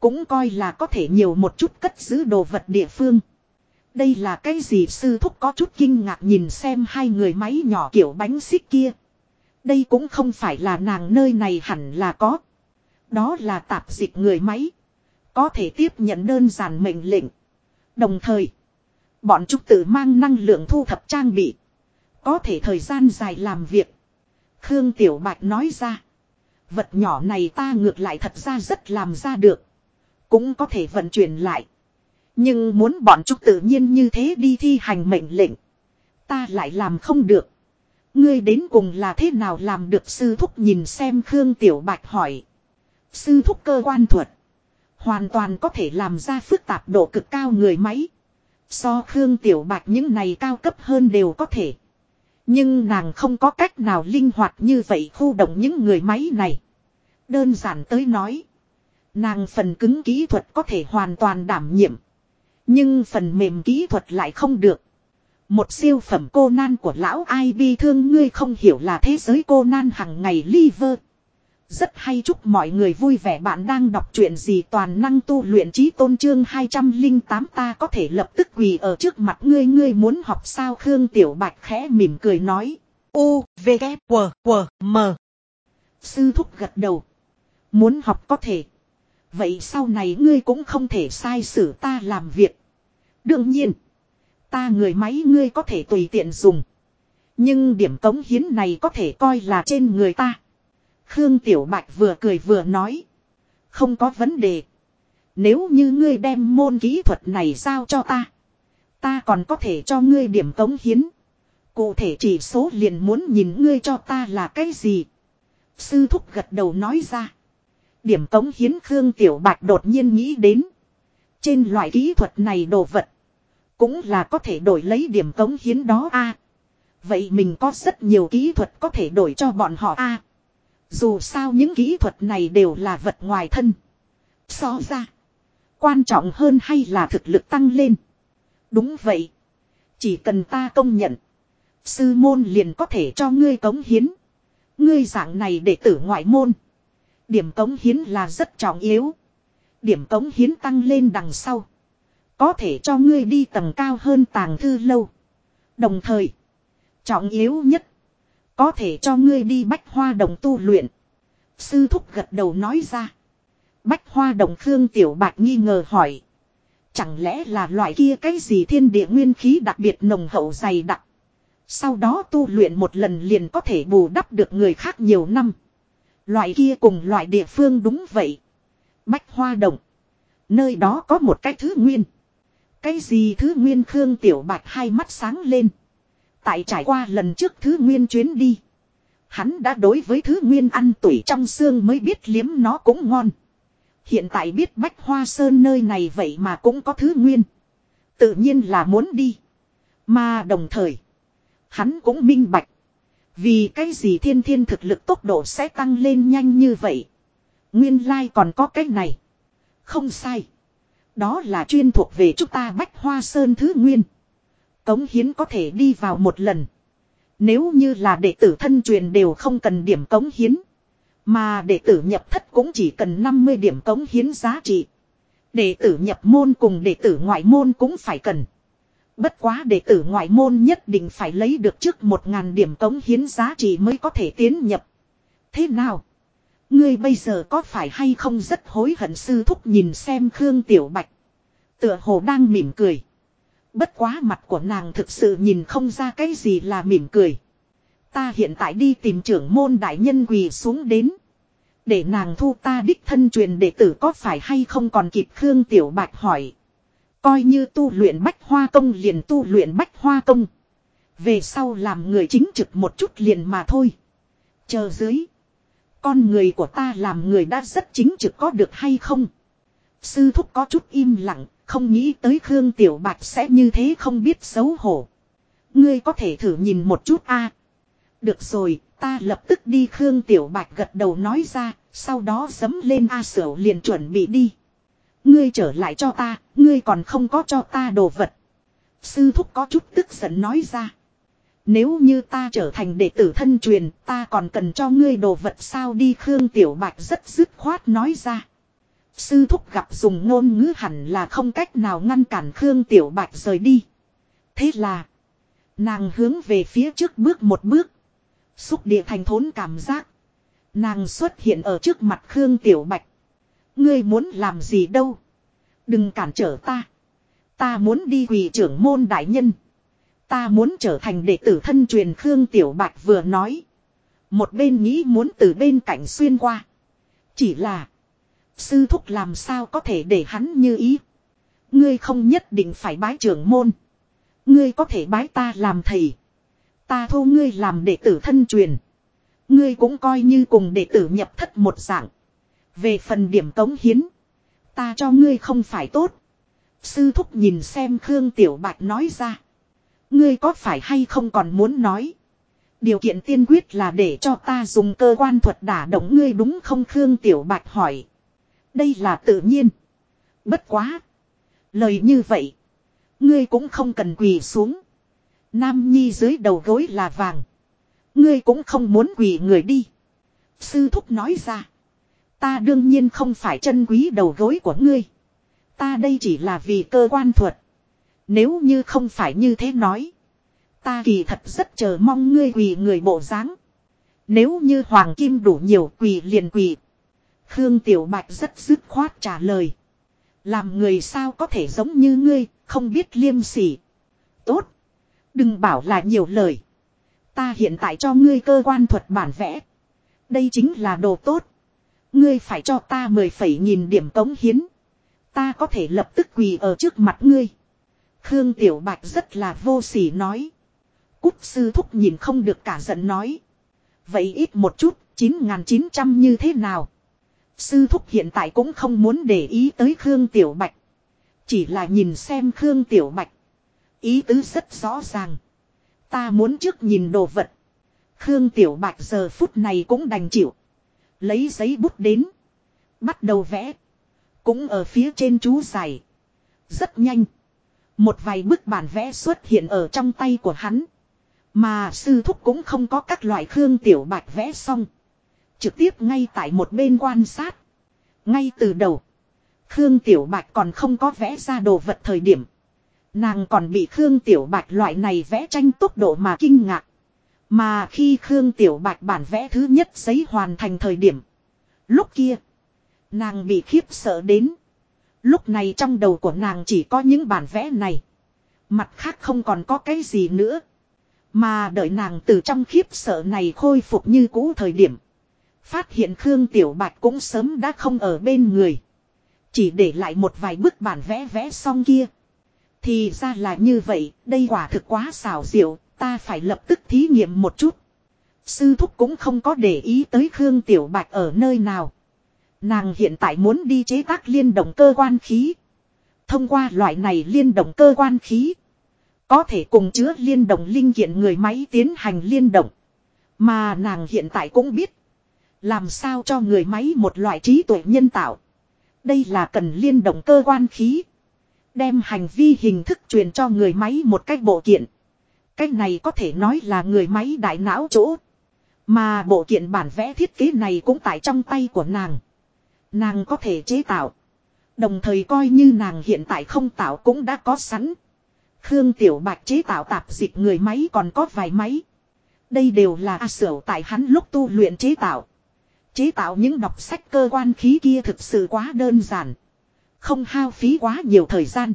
Cũng coi là có thể nhiều một chút cất giữ đồ vật địa phương. Đây là cái gì sư thúc có chút kinh ngạc nhìn xem hai người máy nhỏ kiểu bánh xích kia. Đây cũng không phải là nàng nơi này hẳn là có. Đó là tạp dịch người máy. Có thể tiếp nhận đơn giản mệnh lệnh. Đồng thời. Bọn chúng tự mang năng lượng thu thập trang bị. Có thể thời gian dài làm việc. Khương Tiểu Bạch nói ra. Vật nhỏ này ta ngược lại thật ra rất làm ra được. Cũng có thể vận chuyển lại. Nhưng muốn bọn chúng tự nhiên như thế đi thi hành mệnh lệnh. Ta lại làm không được. Ngươi đến cùng là thế nào làm được sư thúc nhìn xem Khương Tiểu Bạch hỏi. Sư thúc cơ quan thuật. Hoàn toàn có thể làm ra phức tạp độ cực cao người máy. So Khương Tiểu Bạch những này cao cấp hơn đều có thể. Nhưng nàng không có cách nào linh hoạt như vậy khu động những người máy này. Đơn giản tới nói. Nàng phần cứng kỹ thuật có thể hoàn toàn đảm nhiệm. Nhưng phần mềm kỹ thuật lại không được. Một siêu phẩm cô nan của lão ai bi thương ngươi không hiểu là thế giới cô nan hằng ngày liver. Rất hay chúc mọi người vui vẻ bạn đang đọc chuyện gì toàn năng tu luyện trí tôn trương 208 ta có thể lập tức quỳ ở trước mặt ngươi ngươi muốn học sao Khương Tiểu Bạch khẽ mỉm cười nói. U, V, K, W, W, M. Sư thúc gật đầu. Muốn học có thể. Vậy sau này ngươi cũng không thể sai xử ta làm việc. Đương nhiên. Ta người máy ngươi có thể tùy tiện dùng. Nhưng điểm cống hiến này có thể coi là trên người ta. Khương Tiểu Bạch vừa cười vừa nói. Không có vấn đề. Nếu như ngươi đem môn kỹ thuật này giao cho ta. Ta còn có thể cho ngươi điểm cống hiến. Cụ thể chỉ số liền muốn nhìn ngươi cho ta là cái gì. Sư thúc gật đầu nói ra. Điểm cống hiến Khương Tiểu Bạch đột nhiên nghĩ đến. Trên loại kỹ thuật này đồ vật. Cũng là có thể đổi lấy điểm cống hiến đó a. vậy mình có rất nhiều kỹ thuật có thể đổi cho bọn họ a. dù sao những kỹ thuật này đều là vật ngoài thân. So ra. Quan trọng hơn hay là thực lực tăng lên. Đúng vậy. Chỉ cần ta công nhận. Sư môn liền có thể cho ngươi cống hiến. Ngươi dạng này để tử ngoại môn. Điểm cống hiến là rất trọng yếu. Điểm cống hiến tăng lên đằng sau. Có thể cho ngươi đi tầng cao hơn tàng thư lâu. Đồng thời. Trọng yếu nhất. Có thể cho ngươi đi bách hoa đồng tu luyện. Sư thúc gật đầu nói ra. Bách hoa đồng Khương Tiểu Bạch nghi ngờ hỏi. Chẳng lẽ là loại kia cái gì thiên địa nguyên khí đặc biệt nồng hậu dày đặc. Sau đó tu luyện một lần liền có thể bù đắp được người khác nhiều năm. Loại kia cùng loại địa phương đúng vậy. Bách hoa đồng. Nơi đó có một cái thứ nguyên. Cái gì thứ nguyên Khương Tiểu Bạch hai mắt sáng lên. Tại trải qua lần trước thứ nguyên chuyến đi. Hắn đã đối với thứ nguyên ăn tuổi trong xương mới biết liếm nó cũng ngon. Hiện tại biết Bách Hoa Sơn nơi này vậy mà cũng có thứ nguyên. Tự nhiên là muốn đi. Mà đồng thời. Hắn cũng minh bạch. Vì cái gì thiên thiên thực lực tốc độ sẽ tăng lên nhanh như vậy. Nguyên lai like còn có cái này. Không sai. Đó là chuyên thuộc về chúng ta Bách Hoa Sơn Thứ Nguyên. Cống hiến có thể đi vào một lần. Nếu như là đệ tử thân truyền đều không cần điểm cống hiến. Mà đệ tử nhập thất cũng chỉ cần 50 điểm cống hiến giá trị. Đệ tử nhập môn cùng đệ tử ngoại môn cũng phải cần. Bất quá đệ tử ngoại môn nhất định phải lấy được trước 1.000 điểm cống hiến giá trị mới có thể tiến nhập. Thế nào? Ngươi bây giờ có phải hay không rất hối hận sư thúc nhìn xem Khương Tiểu Bạch. Tựa hồ đang mỉm cười. Bất quá mặt của nàng thực sự nhìn không ra cái gì là mỉm cười. Ta hiện tại đi tìm trưởng môn đại nhân quỳ xuống đến. Để nàng thu ta đích thân truyền đệ tử có phải hay không còn kịp Khương Tiểu Bạch hỏi. Coi như tu luyện bách hoa công liền tu luyện bách hoa công. Về sau làm người chính trực một chút liền mà thôi. Chờ dưới. Con người của ta làm người đã rất chính trực có được hay không? Sư thúc có chút im lặng, không nghĩ tới Khương Tiểu Bạch sẽ như thế không biết xấu hổ. Ngươi có thể thử nhìn một chút a. Được rồi, ta lập tức đi Khương Tiểu Bạch gật đầu nói ra, sau đó dấm lên A Sửu liền chuẩn bị đi. Ngươi trở lại cho ta, ngươi còn không có cho ta đồ vật. Sư thúc có chút tức giận nói ra. Nếu như ta trở thành đệ tử thân truyền, ta còn cần cho ngươi đồ vật sao đi Khương Tiểu Bạch rất dứt khoát nói ra. Sư thúc gặp dùng ngôn ngữ hẳn là không cách nào ngăn cản Khương Tiểu Bạch rời đi. Thế là, nàng hướng về phía trước bước một bước. Xúc địa thành thốn cảm giác. Nàng xuất hiện ở trước mặt Khương Tiểu Bạch. Ngươi muốn làm gì đâu? Đừng cản trở ta. Ta muốn đi quỳ trưởng môn đại nhân. Ta muốn trở thành đệ tử thân truyền Khương Tiểu Bạch vừa nói. Một bên nghĩ muốn từ bên cạnh xuyên qua. Chỉ là. Sư thúc làm sao có thể để hắn như ý. Ngươi không nhất định phải bái trưởng môn. Ngươi có thể bái ta làm thầy. Ta thu ngươi làm đệ tử thân truyền. Ngươi cũng coi như cùng đệ tử nhập thất một dạng. Về phần điểm cống hiến. Ta cho ngươi không phải tốt. Sư thúc nhìn xem Khương Tiểu Bạch nói ra. Ngươi có phải hay không còn muốn nói. Điều kiện tiên quyết là để cho ta dùng cơ quan thuật đả động ngươi đúng không Khương Tiểu Bạch hỏi. Đây là tự nhiên. Bất quá. Lời như vậy. Ngươi cũng không cần quỳ xuống. Nam Nhi dưới đầu gối là vàng. Ngươi cũng không muốn quỳ người đi. Sư Thúc nói ra. Ta đương nhiên không phải chân quý đầu gối của ngươi. Ta đây chỉ là vì cơ quan thuật. Nếu như không phải như thế nói. Ta kỳ thật rất chờ mong ngươi quỳ người bộ dáng. Nếu như hoàng kim đủ nhiều quỳ liền quỳ. Khương Tiểu Bạch rất dứt khoát trả lời. Làm người sao có thể giống như ngươi, không biết liêm sỉ. Tốt. Đừng bảo là nhiều lời. Ta hiện tại cho ngươi cơ quan thuật bản vẽ. Đây chính là đồ tốt. Ngươi phải cho ta mười phẩy nghìn điểm cống hiến. Ta có thể lập tức quỳ ở trước mặt ngươi. Khương Tiểu Bạch rất là vô sỉ nói. cúc sư thúc nhìn không được cả giận nói. Vậy ít một chút, 9.900 như thế nào? Sư thúc hiện tại cũng không muốn để ý tới Khương Tiểu Bạch. Chỉ là nhìn xem Khương Tiểu Bạch. Ý tứ rất rõ ràng. Ta muốn trước nhìn đồ vật. Khương Tiểu Bạch giờ phút này cũng đành chịu. Lấy giấy bút đến. Bắt đầu vẽ. Cũng ở phía trên chú giải. Rất nhanh. Một vài bức bản vẽ xuất hiện ở trong tay của hắn. Mà sư thúc cũng không có các loại Khương Tiểu Bạch vẽ xong. Trực tiếp ngay tại một bên quan sát. Ngay từ đầu. Khương Tiểu Bạch còn không có vẽ ra đồ vật thời điểm. Nàng còn bị Khương Tiểu Bạch loại này vẽ tranh tốc độ mà kinh ngạc. Mà khi Khương Tiểu Bạch bản vẽ thứ nhất giấy hoàn thành thời điểm. Lúc kia. Nàng bị khiếp sợ đến. Lúc này trong đầu của nàng chỉ có những bản vẽ này. Mặt khác không còn có cái gì nữa. Mà đợi nàng từ trong khiếp sợ này khôi phục như cũ thời điểm. Phát hiện Khương Tiểu Bạch cũng sớm đã không ở bên người. Chỉ để lại một vài bức bản vẽ vẽ xong kia. Thì ra là như vậy, đây quả thực quá xảo diệu, ta phải lập tức thí nghiệm một chút. Sư thúc cũng không có để ý tới Khương Tiểu Bạch ở nơi nào. Nàng hiện tại muốn đi chế tác liên động cơ quan khí. Thông qua loại này liên động cơ quan khí. Có thể cùng chứa liên động linh kiện người máy tiến hành liên động. Mà nàng hiện tại cũng biết. Làm sao cho người máy một loại trí tuệ nhân tạo. Đây là cần liên động cơ quan khí. Đem hành vi hình thức truyền cho người máy một cách bộ kiện. Cách này có thể nói là người máy đại não chỗ. Mà bộ kiện bản vẽ thiết kế này cũng tại trong tay của nàng. Nàng có thể chế tạo. Đồng thời coi như nàng hiện tại không tạo cũng đã có sẵn. Khương Tiểu Bạch chế tạo tạp dịch người máy còn có vài máy. Đây đều là A Sở tại hắn lúc tu luyện chế tạo. Chế tạo những đọc sách cơ quan khí kia thực sự quá đơn giản. Không hao phí quá nhiều thời gian.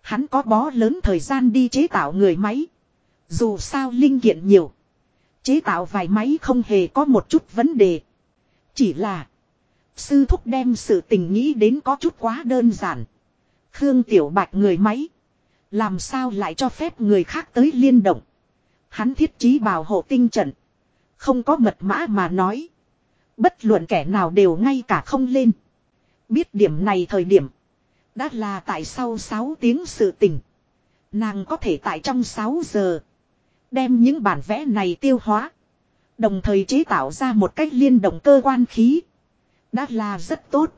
Hắn có bó lớn thời gian đi chế tạo người máy. Dù sao linh kiện nhiều. Chế tạo vài máy không hề có một chút vấn đề. Chỉ là. Sư thúc đem sự tình nghĩ đến có chút quá đơn giản. Khương Tiểu Bạch người máy. Làm sao lại cho phép người khác tới liên động. Hắn thiết trí bảo hộ tinh trận. Không có mật mã mà nói. Bất luận kẻ nào đều ngay cả không lên. Biết điểm này thời điểm. Đã là tại sau 6 tiếng sự tình. Nàng có thể tại trong 6 giờ. Đem những bản vẽ này tiêu hóa. Đồng thời chế tạo ra một cách liên động cơ quan khí. Đã là rất tốt.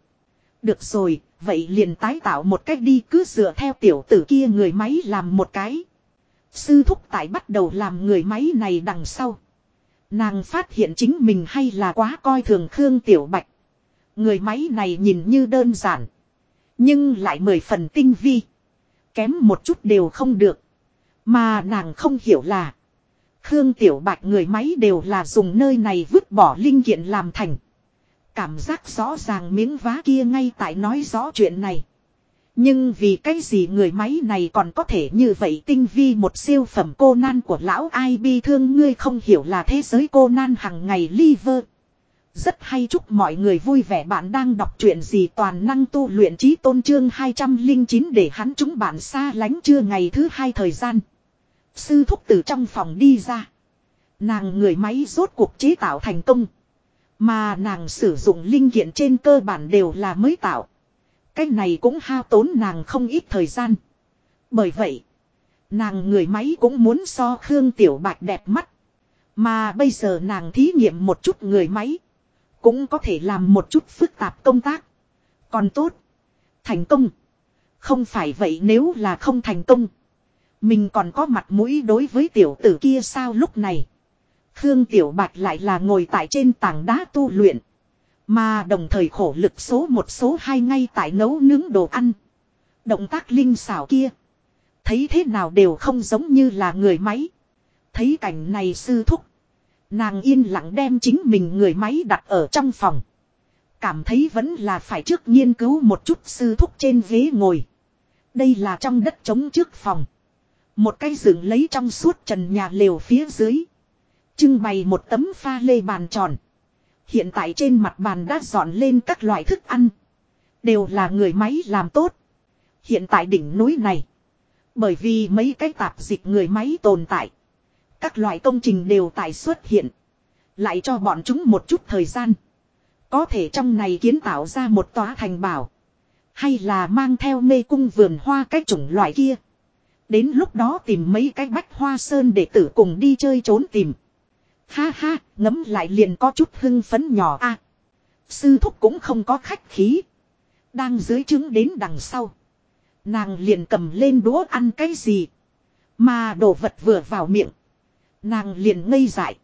Được rồi, vậy liền tái tạo một cách đi cứ dựa theo tiểu tử kia người máy làm một cái. Sư thúc tại bắt đầu làm người máy này đằng sau. Nàng phát hiện chính mình hay là quá coi thường Khương Tiểu Bạch. Người máy này nhìn như đơn giản. Nhưng lại mười phần tinh vi. Kém một chút đều không được. Mà nàng không hiểu là. Khương Tiểu Bạch người máy đều là dùng nơi này vứt bỏ linh kiện làm thành. Cảm giác rõ ràng miếng vá kia ngay tại nói rõ chuyện này. Nhưng vì cái gì người máy này còn có thể như vậy tinh vi một siêu phẩm cô nan của lão ai bi thương ngươi không hiểu là thế giới cô nan hằng ngày liver. Rất hay chúc mọi người vui vẻ bạn đang đọc truyện gì toàn năng tu luyện trí tôn trương 209 để hắn chúng bạn xa lánh chưa ngày thứ hai thời gian. Sư thúc từ trong phòng đi ra. Nàng người máy rốt cuộc chế tạo thành công. Mà nàng sử dụng linh kiện trên cơ bản đều là mới tạo. cách này cũng hao tốn nàng không ít thời gian. Bởi vậy, nàng người máy cũng muốn so Khương Tiểu Bạch đẹp mắt. Mà bây giờ nàng thí nghiệm một chút người máy. Cũng có thể làm một chút phức tạp công tác. Còn tốt. Thành công. Không phải vậy nếu là không thành công. Mình còn có mặt mũi đối với tiểu tử kia sao lúc này. Khương Tiểu Bạch lại là ngồi tại trên tảng đá tu luyện. Mà đồng thời khổ lực số một số hai ngay tại nấu nướng đồ ăn. Động tác linh xảo kia. Thấy thế nào đều không giống như là người máy. Thấy cảnh này sư thúc. Nàng yên lặng đem chính mình người máy đặt ở trong phòng. Cảm thấy vẫn là phải trước nghiên cứu một chút sư thúc trên ghế ngồi. Đây là trong đất trống trước phòng. Một cây dựng lấy trong suốt trần nhà lều phía dưới. Trưng bày một tấm pha lê bàn tròn. Hiện tại trên mặt bàn đã dọn lên các loại thức ăn. Đều là người máy làm tốt. Hiện tại đỉnh núi này. Bởi vì mấy cái tạp dịch người máy tồn tại. Các loại công trình đều tại xuất hiện. Lại cho bọn chúng một chút thời gian. Có thể trong này kiến tạo ra một tòa thành bảo. Hay là mang theo mê cung vườn hoa cái chủng loại kia. Đến lúc đó tìm mấy cái bách hoa sơn để tử cùng đi chơi trốn tìm. Ha ha, ngấm lại liền có chút hưng phấn nhỏ a. sư thúc cũng không có khách khí. Đang dưới trứng đến đằng sau. Nàng liền cầm lên đũa ăn cái gì. Mà đồ vật vừa vào miệng. Nàng liền ngây dại.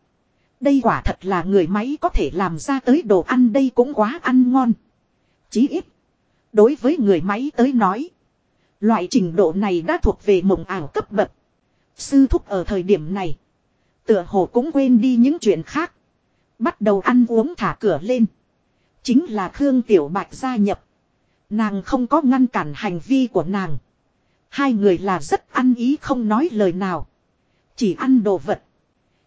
Đây quả thật là người máy có thể làm ra tới đồ ăn đây cũng quá ăn ngon. Chí ít. Đối với người máy tới nói. Loại trình độ này đã thuộc về mộng ảo cấp bậc. Sư thúc ở thời điểm này. Tựa hồ cũng quên đi những chuyện khác. Bắt đầu ăn uống thả cửa lên. Chính là Khương Tiểu Bạch gia nhập. Nàng không có ngăn cản hành vi của nàng. Hai người là rất ăn ý không nói lời nào. Chỉ ăn đồ vật.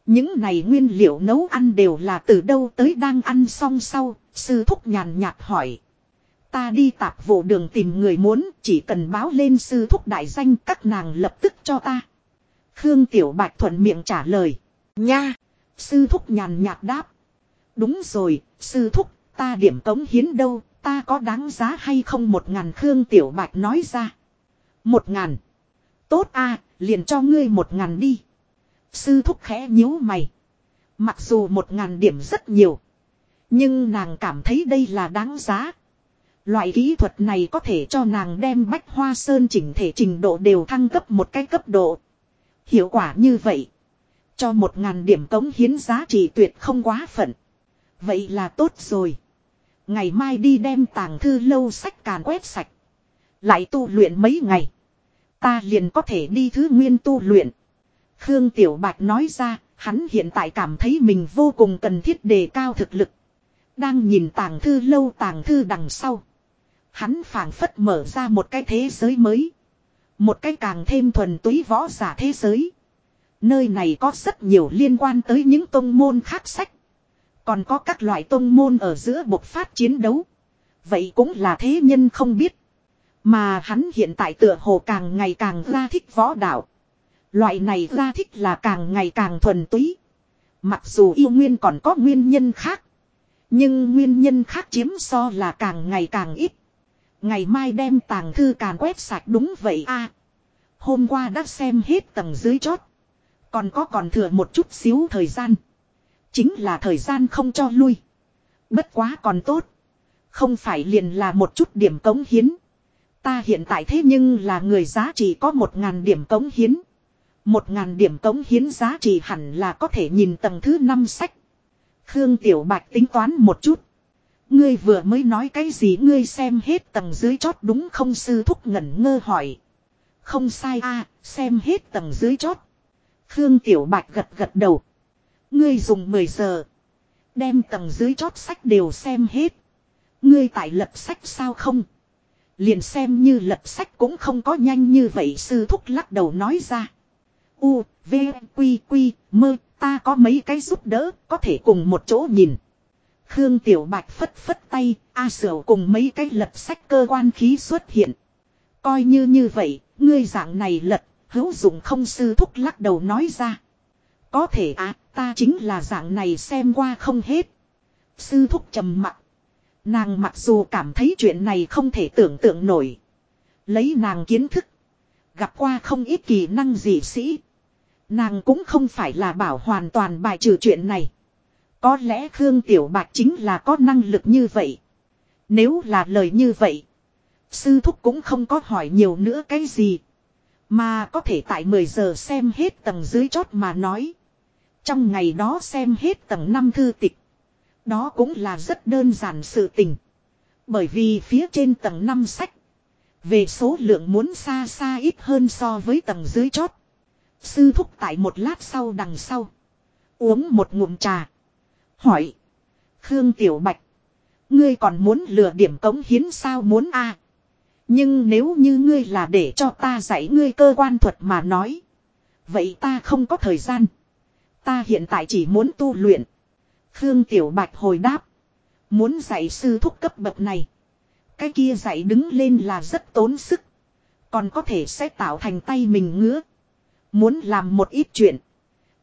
Những này nguyên liệu nấu ăn đều là từ đâu tới đang ăn xong sau, sư thúc nhàn nhạt hỏi. Ta đi tạp vụ đường tìm người muốn, chỉ cần báo lên sư thúc đại danh các nàng lập tức cho ta. Khương Tiểu Bạch thuận miệng trả lời. Nha! Sư thúc nhàn nhạt đáp. Đúng rồi, sư thúc, ta điểm cống hiến đâu, ta có đáng giá hay không một ngàn Khương Tiểu Bạch nói ra. Một ngàn. Tốt a liền cho ngươi một ngàn đi. Sư thúc khẽ nhíu mày. Mặc dù một ngàn điểm rất nhiều. Nhưng nàng cảm thấy đây là đáng giá. Loại kỹ thuật này có thể cho nàng đem bách hoa sơn chỉnh thể trình độ đều thăng cấp một cái cấp độ. Hiệu quả như vậy. Cho một ngàn điểm cống hiến giá trị tuyệt không quá phận. Vậy là tốt rồi. Ngày mai đi đem tàng thư lâu sách càn quét sạch. Lại tu luyện mấy ngày. Ta liền có thể đi thứ nguyên tu luyện. Khương Tiểu Bạch nói ra, hắn hiện tại cảm thấy mình vô cùng cần thiết đề cao thực lực. Đang nhìn tàng thư lâu tàng thư đằng sau. Hắn phảng phất mở ra một cái thế giới mới. Một cái càng thêm thuần túy võ giả thế giới. Nơi này có rất nhiều liên quan tới những tông môn khác sách. Còn có các loại tông môn ở giữa bộc phát chiến đấu. Vậy cũng là thế nhân không biết. Mà hắn hiện tại tựa hồ càng ngày càng ra thích võ đạo. Loại này ra thích là càng ngày càng thuần túy. Mặc dù yêu nguyên còn có nguyên nhân khác. Nhưng nguyên nhân khác chiếm so là càng ngày càng ít. Ngày mai đem tàng thư càn quét sạch đúng vậy a Hôm qua đã xem hết tầng dưới chót. Còn có còn thừa một chút xíu thời gian. Chính là thời gian không cho lui. Bất quá còn tốt. Không phải liền là một chút điểm cống hiến. Ta hiện tại thế nhưng là người giá trị có một ngàn điểm cống hiến. Một ngàn điểm cống hiến giá trị hẳn là có thể nhìn tầng thứ năm sách. Khương Tiểu Bạch tính toán một chút. Ngươi vừa mới nói cái gì ngươi xem hết tầng dưới chót đúng không sư thúc ngẩn ngơ hỏi. Không sai a, xem hết tầng dưới chót. Khương Tiểu Bạch gật gật đầu. Ngươi dùng 10 giờ. Đem tầng dưới chót sách đều xem hết. Ngươi tại lập sách sao không? Liền xem như lập sách cũng không có nhanh như vậy sư thúc lắc đầu nói ra. U, V, Quy, Quy, mơ, ta có mấy cái giúp đỡ, có thể cùng một chỗ nhìn. Khương Tiểu Bạch phất phất tay, A Sửu cùng mấy cái lập sách cơ quan khí xuất hiện. Coi như như vậy, ngươi dạng này lật, hữu dụng không sư thúc lắc đầu nói ra. Có thể à, ta chính là dạng này xem qua không hết. Sư thúc trầm mặc. Nàng mặc dù cảm thấy chuyện này không thể tưởng tượng nổi. Lấy nàng kiến thức. Gặp qua không ít kỳ năng dị sĩ. Nàng cũng không phải là bảo hoàn toàn bài trừ chuyện này. Có lẽ Khương Tiểu Bạch chính là có năng lực như vậy. Nếu là lời như vậy. Sư thúc cũng không có hỏi nhiều nữa cái gì. Mà có thể tại 10 giờ xem hết tầng dưới chót mà nói. Trong ngày đó xem hết tầng 5 thư tịch. Đó cũng là rất đơn giản sự tình. Bởi vì phía trên tầng 5 sách. Về số lượng muốn xa xa ít hơn so với tầng dưới chót. Sư thúc tại một lát sau đằng sau. Uống một ngụm trà. Hỏi. Khương Tiểu Bạch. Ngươi còn muốn lừa điểm cống hiến sao muốn a nhưng nếu như ngươi là để cho ta dạy ngươi cơ quan thuật mà nói. Vậy ta không có thời gian. Ta hiện tại chỉ muốn tu luyện. Khương Tiểu Bạch hồi đáp. Muốn dạy sư thúc cấp bậc này. Cái kia dạy đứng lên là rất tốn sức. Còn có thể sẽ tạo thành tay mình ngứa. Muốn làm một ít chuyện.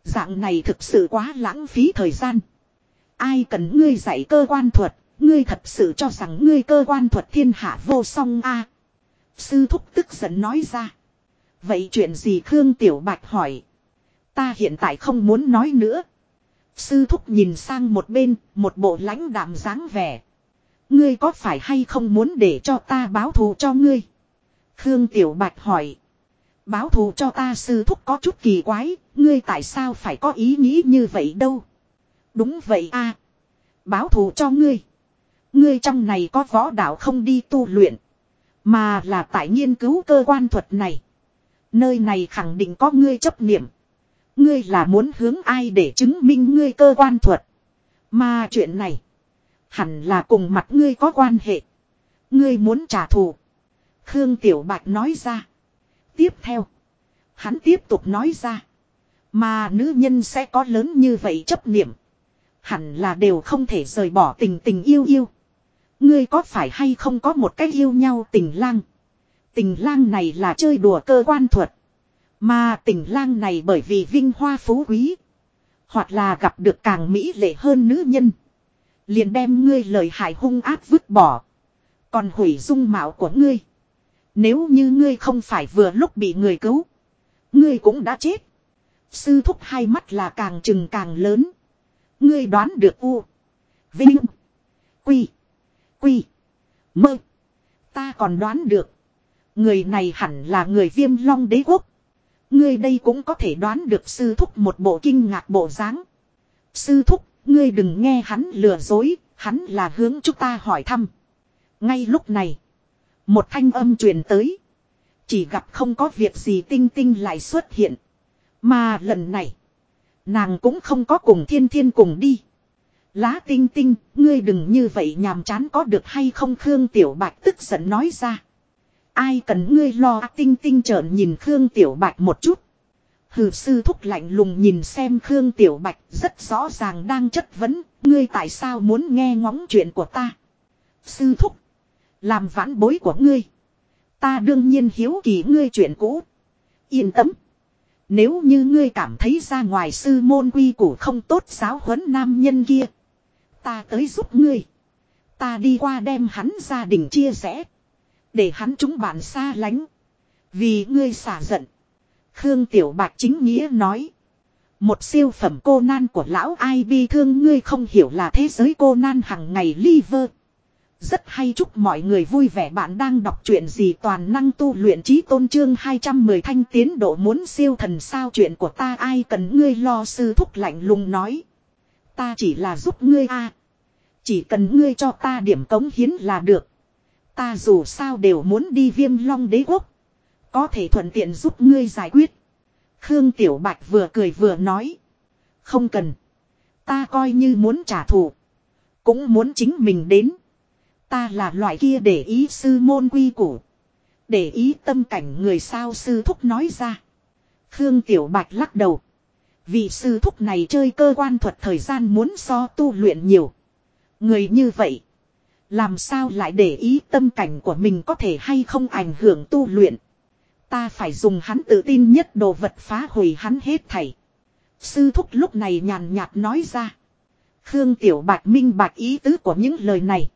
Dạng này thực sự quá lãng phí thời gian. Ai cần ngươi dạy cơ quan thuật, ngươi thật sự cho rằng ngươi cơ quan thuật thiên hạ vô song a Sư thúc tức giận nói ra. Vậy chuyện gì Khương Tiểu Bạch hỏi. Ta hiện tại không muốn nói nữa. Sư thúc nhìn sang một bên, một bộ lãnh đạm dáng vẻ. Ngươi có phải hay không muốn để cho ta báo thù cho ngươi? Khương Tiểu Bạch hỏi. Báo thù cho ta sư thúc có chút kỳ quái, ngươi tại sao phải có ý nghĩ như vậy đâu? Đúng vậy a Báo thù cho ngươi. Ngươi trong này có võ đạo không đi tu luyện. Mà là tại nghiên cứu cơ quan thuật này. Nơi này khẳng định có ngươi chấp niệm. Ngươi là muốn hướng ai để chứng minh ngươi cơ quan thuật. Mà chuyện này. Hẳn là cùng mặt ngươi có quan hệ. Ngươi muốn trả thù. Khương Tiểu Bạch nói ra. Tiếp theo. Hắn tiếp tục nói ra. Mà nữ nhân sẽ có lớn như vậy chấp niệm. Hẳn là đều không thể rời bỏ tình tình yêu yêu. Ngươi có phải hay không có một cách yêu nhau tình lang. Tình lang này là chơi đùa cơ quan thuật. Mà tình lang này bởi vì vinh hoa phú quý. Hoặc là gặp được càng mỹ lệ hơn nữ nhân. Liền đem ngươi lời hại hung ác vứt bỏ. Còn hủy dung mạo của ngươi. Nếu như ngươi không phải vừa lúc bị người cứu. Ngươi cũng đã chết. Sư thúc hai mắt là càng trừng càng lớn. Ngươi đoán được u. Vinh. Quy. Quy. Mơ. Ta còn đoán được. Người này hẳn là người viêm long đế quốc. Ngươi đây cũng có thể đoán được sư thúc một bộ kinh ngạc bộ dáng. Sư thúc, ngươi đừng nghe hắn lừa dối, hắn là hướng chúng ta hỏi thăm. Ngay lúc này, một thanh âm truyền tới. Chỉ gặp không có việc gì tinh tinh lại xuất hiện. Mà lần này, nàng cũng không có cùng thiên thiên cùng đi. Lá tinh tinh, ngươi đừng như vậy nhàm chán có được hay không Khương Tiểu Bạch tức giận nói ra. Ai cần ngươi lo tinh tinh trợn nhìn Khương Tiểu Bạch một chút. Hừ sư thúc lạnh lùng nhìn xem Khương Tiểu Bạch rất rõ ràng đang chất vấn, ngươi tại sao muốn nghe ngóng chuyện của ta. Sư thúc, làm vãn bối của ngươi. Ta đương nhiên hiếu kỳ ngươi chuyện cũ. Yên tâm. Nếu như ngươi cảm thấy ra ngoài sư môn quy củ không tốt giáo huấn nam nhân kia. Ta tới giúp ngươi. Ta đi qua đem hắn gia đình chia rẽ. Để hắn chúng bạn xa lánh. Vì ngươi xả giận. Khương Tiểu Bạch chính nghĩa nói. Một siêu phẩm cô nan của lão ai bi thương ngươi không hiểu là thế giới cô nan hằng ngày liver. Rất hay chúc mọi người vui vẻ bạn đang đọc chuyện gì toàn năng tu luyện trí tôn trương 210 thanh tiến độ muốn siêu thần sao chuyện của ta ai cần ngươi lo sư thúc lạnh lùng nói. Ta chỉ là giúp ngươi a Chỉ cần ngươi cho ta điểm cống hiến là được. Ta dù sao đều muốn đi viêm long đế quốc. Có thể thuận tiện giúp ngươi giải quyết. Khương Tiểu Bạch vừa cười vừa nói. Không cần. Ta coi như muốn trả thù. Cũng muốn chính mình đến. Ta là loại kia để ý sư môn quy củ. Để ý tâm cảnh người sao sư thúc nói ra. Khương Tiểu Bạch lắc đầu. Vì sư thúc này chơi cơ quan thuật thời gian muốn so tu luyện nhiều. Người như vậy. Làm sao lại để ý tâm cảnh của mình có thể hay không ảnh hưởng tu luyện. Ta phải dùng hắn tự tin nhất đồ vật phá hủy hắn hết thảy. Sư thúc lúc này nhàn nhạt nói ra. Khương Tiểu Bạch minh bạch ý tứ của những lời này.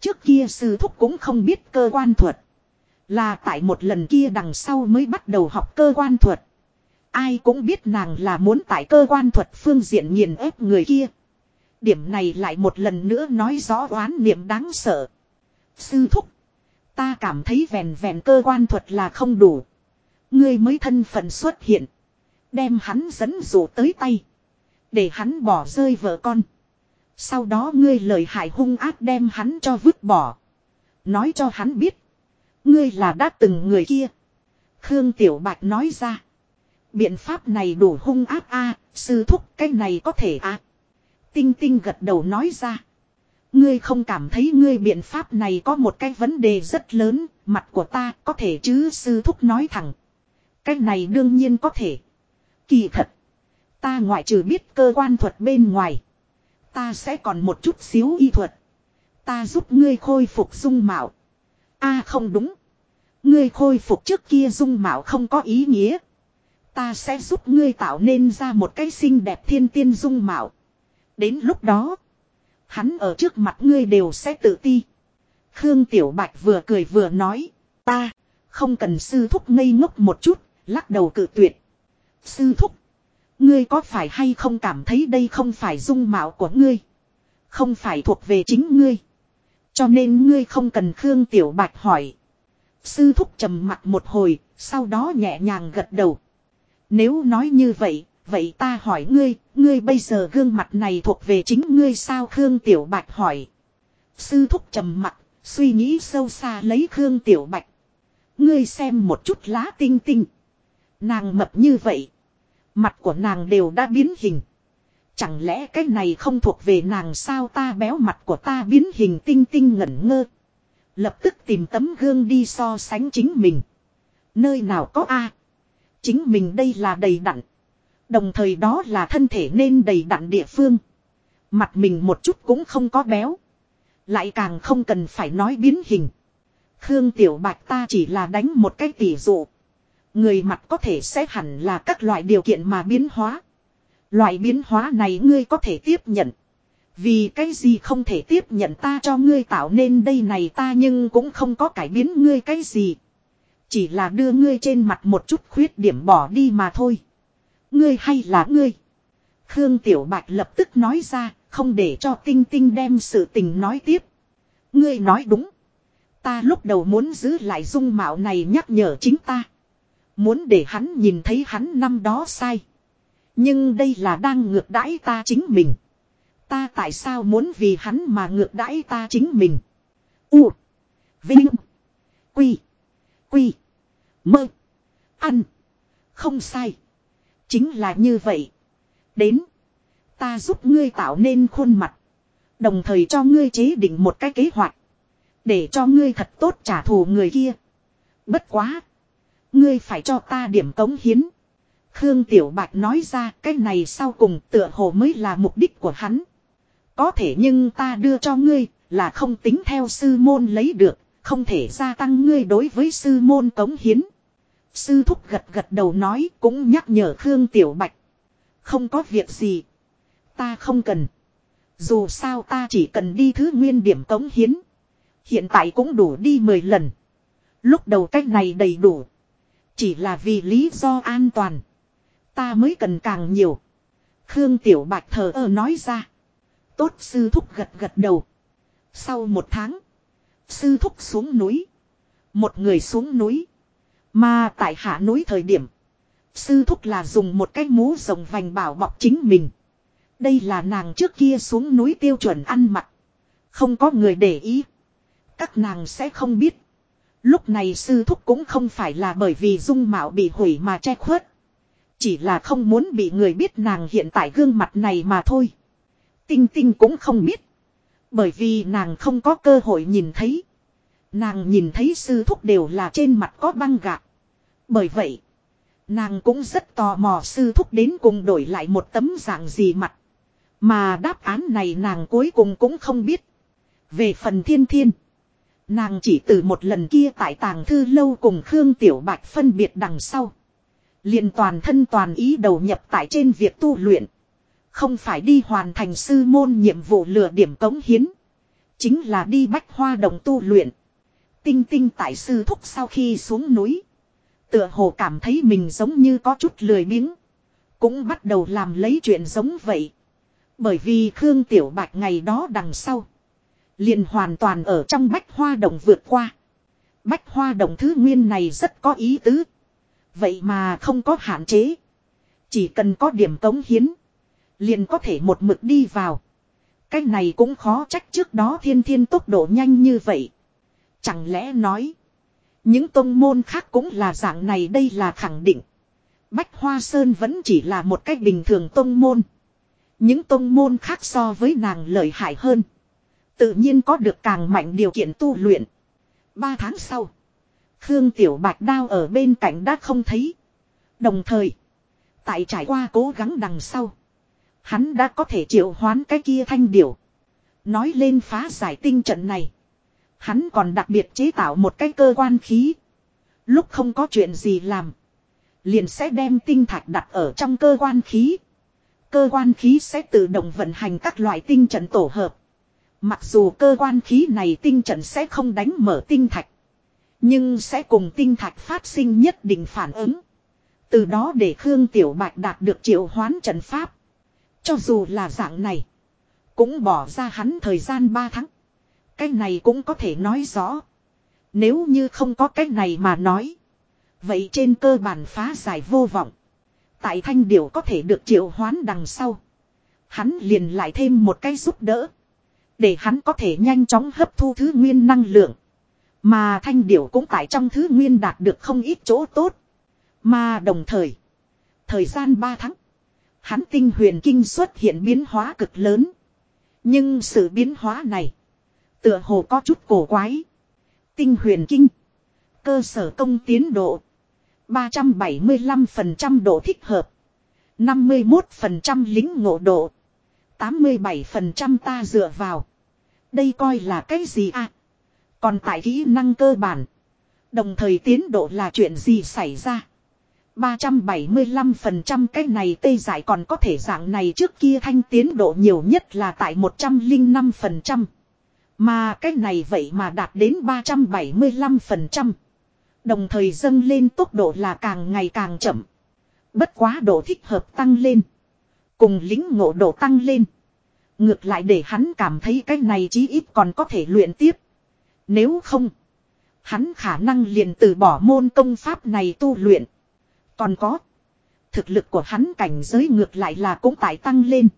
Trước kia sư thúc cũng không biết cơ quan thuật. Là tại một lần kia đằng sau mới bắt đầu học cơ quan thuật. Ai cũng biết nàng là muốn tại cơ quan thuật phương diện nghiền ép người kia. Điểm này lại một lần nữa nói rõ oán niệm đáng sợ. Sư thúc. Ta cảm thấy vẹn vẹn cơ quan thuật là không đủ. Ngươi mới thân phận xuất hiện. Đem hắn dẫn dụ tới tay. Để hắn bỏ rơi vợ con. Sau đó ngươi lời hại hung ác đem hắn cho vứt bỏ. Nói cho hắn biết. Ngươi là đã từng người kia. Khương Tiểu Bạch nói ra. Biện pháp này đủ hung ác a sư thúc cái này có thể a Tinh tinh gật đầu nói ra. Ngươi không cảm thấy ngươi biện pháp này có một cái vấn đề rất lớn, mặt của ta có thể chứ sư thúc nói thẳng. Cái này đương nhiên có thể. Kỳ thật. Ta ngoại trừ biết cơ quan thuật bên ngoài. Ta sẽ còn một chút xíu y thuật. Ta giúp ngươi khôi phục dung mạo. a không đúng. Ngươi khôi phục trước kia dung mạo không có ý nghĩa. Ta sẽ giúp ngươi tạo nên ra một cái xinh đẹp thiên tiên dung mạo. Đến lúc đó. Hắn ở trước mặt ngươi đều sẽ tự ti. Khương Tiểu Bạch vừa cười vừa nói. Ta. Không cần sư thúc ngây ngốc một chút. Lắc đầu cự tuyệt. Sư thúc. Ngươi có phải hay không cảm thấy đây không phải dung mạo của ngươi. Không phải thuộc về chính ngươi. Cho nên ngươi không cần Khương Tiểu Bạch hỏi. Sư thúc trầm mặt một hồi, sau đó nhẹ nhàng gật đầu. Nếu nói như vậy, vậy ta hỏi ngươi, ngươi bây giờ gương mặt này thuộc về chính ngươi sao Khương Tiểu Bạch hỏi. Sư thúc trầm mặt, suy nghĩ sâu xa lấy Khương Tiểu Bạch. Ngươi xem một chút lá tinh tinh. Nàng mập như vậy. Mặt của nàng đều đã biến hình. Chẳng lẽ cái này không thuộc về nàng sao ta béo mặt của ta biến hình tinh tinh ngẩn ngơ. Lập tức tìm tấm gương đi so sánh chính mình. Nơi nào có A. Chính mình đây là đầy đặn. Đồng thời đó là thân thể nên đầy đặn địa phương. Mặt mình một chút cũng không có béo. Lại càng không cần phải nói biến hình. Khương Tiểu Bạch ta chỉ là đánh một cái tỉ dụ. Người mặt có thể sẽ hẳn là các loại điều kiện mà biến hóa. Loại biến hóa này ngươi có thể tiếp nhận. Vì cái gì không thể tiếp nhận ta cho ngươi tạo nên đây này ta nhưng cũng không có cải biến ngươi cái gì. Chỉ là đưa ngươi trên mặt một chút khuyết điểm bỏ đi mà thôi. Ngươi hay là ngươi. Khương Tiểu Bạch lập tức nói ra, không để cho Tinh Tinh đem sự tình nói tiếp. Ngươi nói đúng. Ta lúc đầu muốn giữ lại dung mạo này nhắc nhở chính ta. Muốn để hắn nhìn thấy hắn năm đó sai. Nhưng đây là đang ngược đãi ta chính mình. Ta tại sao muốn vì hắn mà ngược đãi ta chính mình. U. Vinh. Quy. Quy. Mơ. Ăn. Không sai. Chính là như vậy. Đến. Ta giúp ngươi tạo nên khuôn mặt. Đồng thời cho ngươi chế định một cái kế hoạch. Để cho ngươi thật tốt trả thù người kia. Bất quá. Ngươi phải cho ta điểm cống hiến. Khương Tiểu Bạch nói ra cái này sau cùng tựa hồ mới là mục đích của hắn. Có thể nhưng ta đưa cho ngươi là không tính theo sư môn lấy được, không thể gia tăng ngươi đối với sư môn cống hiến. Sư thúc gật gật đầu nói cũng nhắc nhở Khương Tiểu Bạch. Không có việc gì. Ta không cần. Dù sao ta chỉ cần đi thứ nguyên điểm cống hiến. Hiện tại cũng đủ đi 10 lần. Lúc đầu cách này đầy đủ. Chỉ là vì lý do an toàn. Ta mới cần càng nhiều. Khương Tiểu Bạch thờ ơ nói ra. Tốt sư thúc gật gật đầu. Sau một tháng. Sư thúc xuống núi. Một người xuống núi. Mà tại hạ núi thời điểm. Sư thúc là dùng một cái mũ rồng vành bảo bọc chính mình. Đây là nàng trước kia xuống núi tiêu chuẩn ăn mặc. Không có người để ý. Các nàng sẽ không biết. Lúc này sư thúc cũng không phải là bởi vì dung mạo bị hủy mà che khuất. Chỉ là không muốn bị người biết nàng hiện tại gương mặt này mà thôi. Tinh tinh cũng không biết. Bởi vì nàng không có cơ hội nhìn thấy. Nàng nhìn thấy sư thúc đều là trên mặt có băng gạc. Bởi vậy, nàng cũng rất tò mò sư thúc đến cùng đổi lại một tấm dạng gì mặt. Mà đáp án này nàng cuối cùng cũng không biết. Về phần thiên thiên. Nàng chỉ từ một lần kia tại tàng thư lâu cùng Khương Tiểu Bạch phân biệt đằng sau. liền toàn thân toàn ý đầu nhập tại trên việc tu luyện. Không phải đi hoàn thành sư môn nhiệm vụ lừa điểm cống hiến. Chính là đi bách hoa đồng tu luyện. Tinh tinh tại sư thúc sau khi xuống núi. Tựa hồ cảm thấy mình giống như có chút lười biếng. Cũng bắt đầu làm lấy chuyện giống vậy. Bởi vì Khương Tiểu Bạch ngày đó đằng sau. Liền hoàn toàn ở trong bách hoa đồng vượt qua. Bách hoa đồng thứ nguyên này rất có ý tứ. Vậy mà không có hạn chế. Chỉ cần có điểm cống hiến. Liền có thể một mực đi vào. Cái này cũng khó trách trước đó thiên thiên tốc độ nhanh như vậy. Chẳng lẽ nói. Những tông môn khác cũng là dạng này đây là khẳng định. Bách Hoa Sơn vẫn chỉ là một cách bình thường tông môn. Những tông môn khác so với nàng lợi hại hơn. Tự nhiên có được càng mạnh điều kiện tu luyện. Ba tháng sau. Khương Tiểu Bạch Đao ở bên cạnh đã không thấy. Đồng thời. Tại trải qua cố gắng đằng sau. Hắn đã có thể triệu hoán cái kia thanh điểu. Nói lên phá giải tinh trận này. Hắn còn đặc biệt chế tạo một cái cơ quan khí. Lúc không có chuyện gì làm. Liền sẽ đem tinh thạch đặt ở trong cơ quan khí. Cơ quan khí sẽ tự động vận hành các loại tinh trận tổ hợp. Mặc dù cơ quan khí này tinh trận sẽ không đánh mở tinh thạch. Nhưng sẽ cùng tinh thạch phát sinh nhất định phản ứng. Từ đó để Khương Tiểu Bạch đạt được triệu hoán trận pháp. Cho dù là dạng này. Cũng bỏ ra hắn thời gian 3 tháng. Cái này cũng có thể nói rõ. Nếu như không có cái này mà nói. Vậy trên cơ bản phá giải vô vọng. Tại thanh điểu có thể được triệu hoán đằng sau. Hắn liền lại thêm một cái giúp đỡ. Để hắn có thể nhanh chóng hấp thu thứ nguyên năng lượng. Mà thanh điểu cũng tại trong thứ nguyên đạt được không ít chỗ tốt. Mà đồng thời. Thời gian 3 tháng. Hắn tinh huyền kinh xuất hiện biến hóa cực lớn. Nhưng sự biến hóa này. Tựa hồ có chút cổ quái. Tinh huyền kinh. Cơ sở công tiến độ. 375% độ thích hợp. 51% lính ngộ độ. 87% ta dựa vào. Đây coi là cái gì à? Còn tại kỹ năng cơ bản. Đồng thời tiến độ là chuyện gì xảy ra? 375% cái này tê giải còn có thể dạng này trước kia thanh tiến độ nhiều nhất là tại 105%. Mà cái này vậy mà đạt đến 375%. Đồng thời dâng lên tốc độ là càng ngày càng chậm. Bất quá độ thích hợp tăng lên. Cùng lính ngộ độ tăng lên. Ngược lại để hắn cảm thấy cái này chí ít còn có thể luyện tiếp. Nếu không. Hắn khả năng liền từ bỏ môn công pháp này tu luyện. Còn có. Thực lực của hắn cảnh giới ngược lại là cũng tại tăng lên.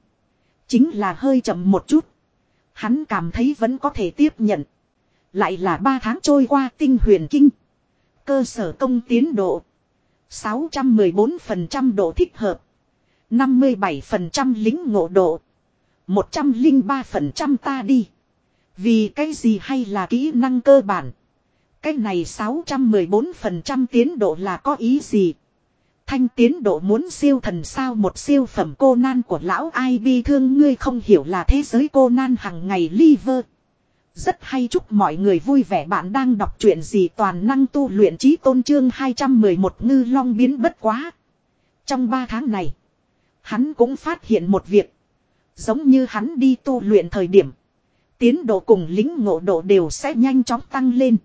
Chính là hơi chậm một chút. Hắn cảm thấy vẫn có thể tiếp nhận. Lại là 3 tháng trôi qua tinh huyền kinh. Cơ sở công tiến độ. 614% độ thích hợp. 57% lính ngộ độ. 103% ta đi. Vì cái gì hay là kỹ năng cơ bản. Cái này 614% tiến độ là có ý gì? Thanh tiến độ muốn siêu thần sao một siêu phẩm cô nan của lão ai bi thương ngươi không hiểu là thế giới cô nan hằng ngày liver. Rất hay chúc mọi người vui vẻ bạn đang đọc truyện gì toàn năng tu luyện trí tôn trương 211 ngư long biến bất quá. Trong 3 tháng này, hắn cũng phát hiện một việc. Giống như hắn đi tu luyện thời điểm. Tiến độ cùng lính ngộ độ đều sẽ nhanh chóng tăng lên.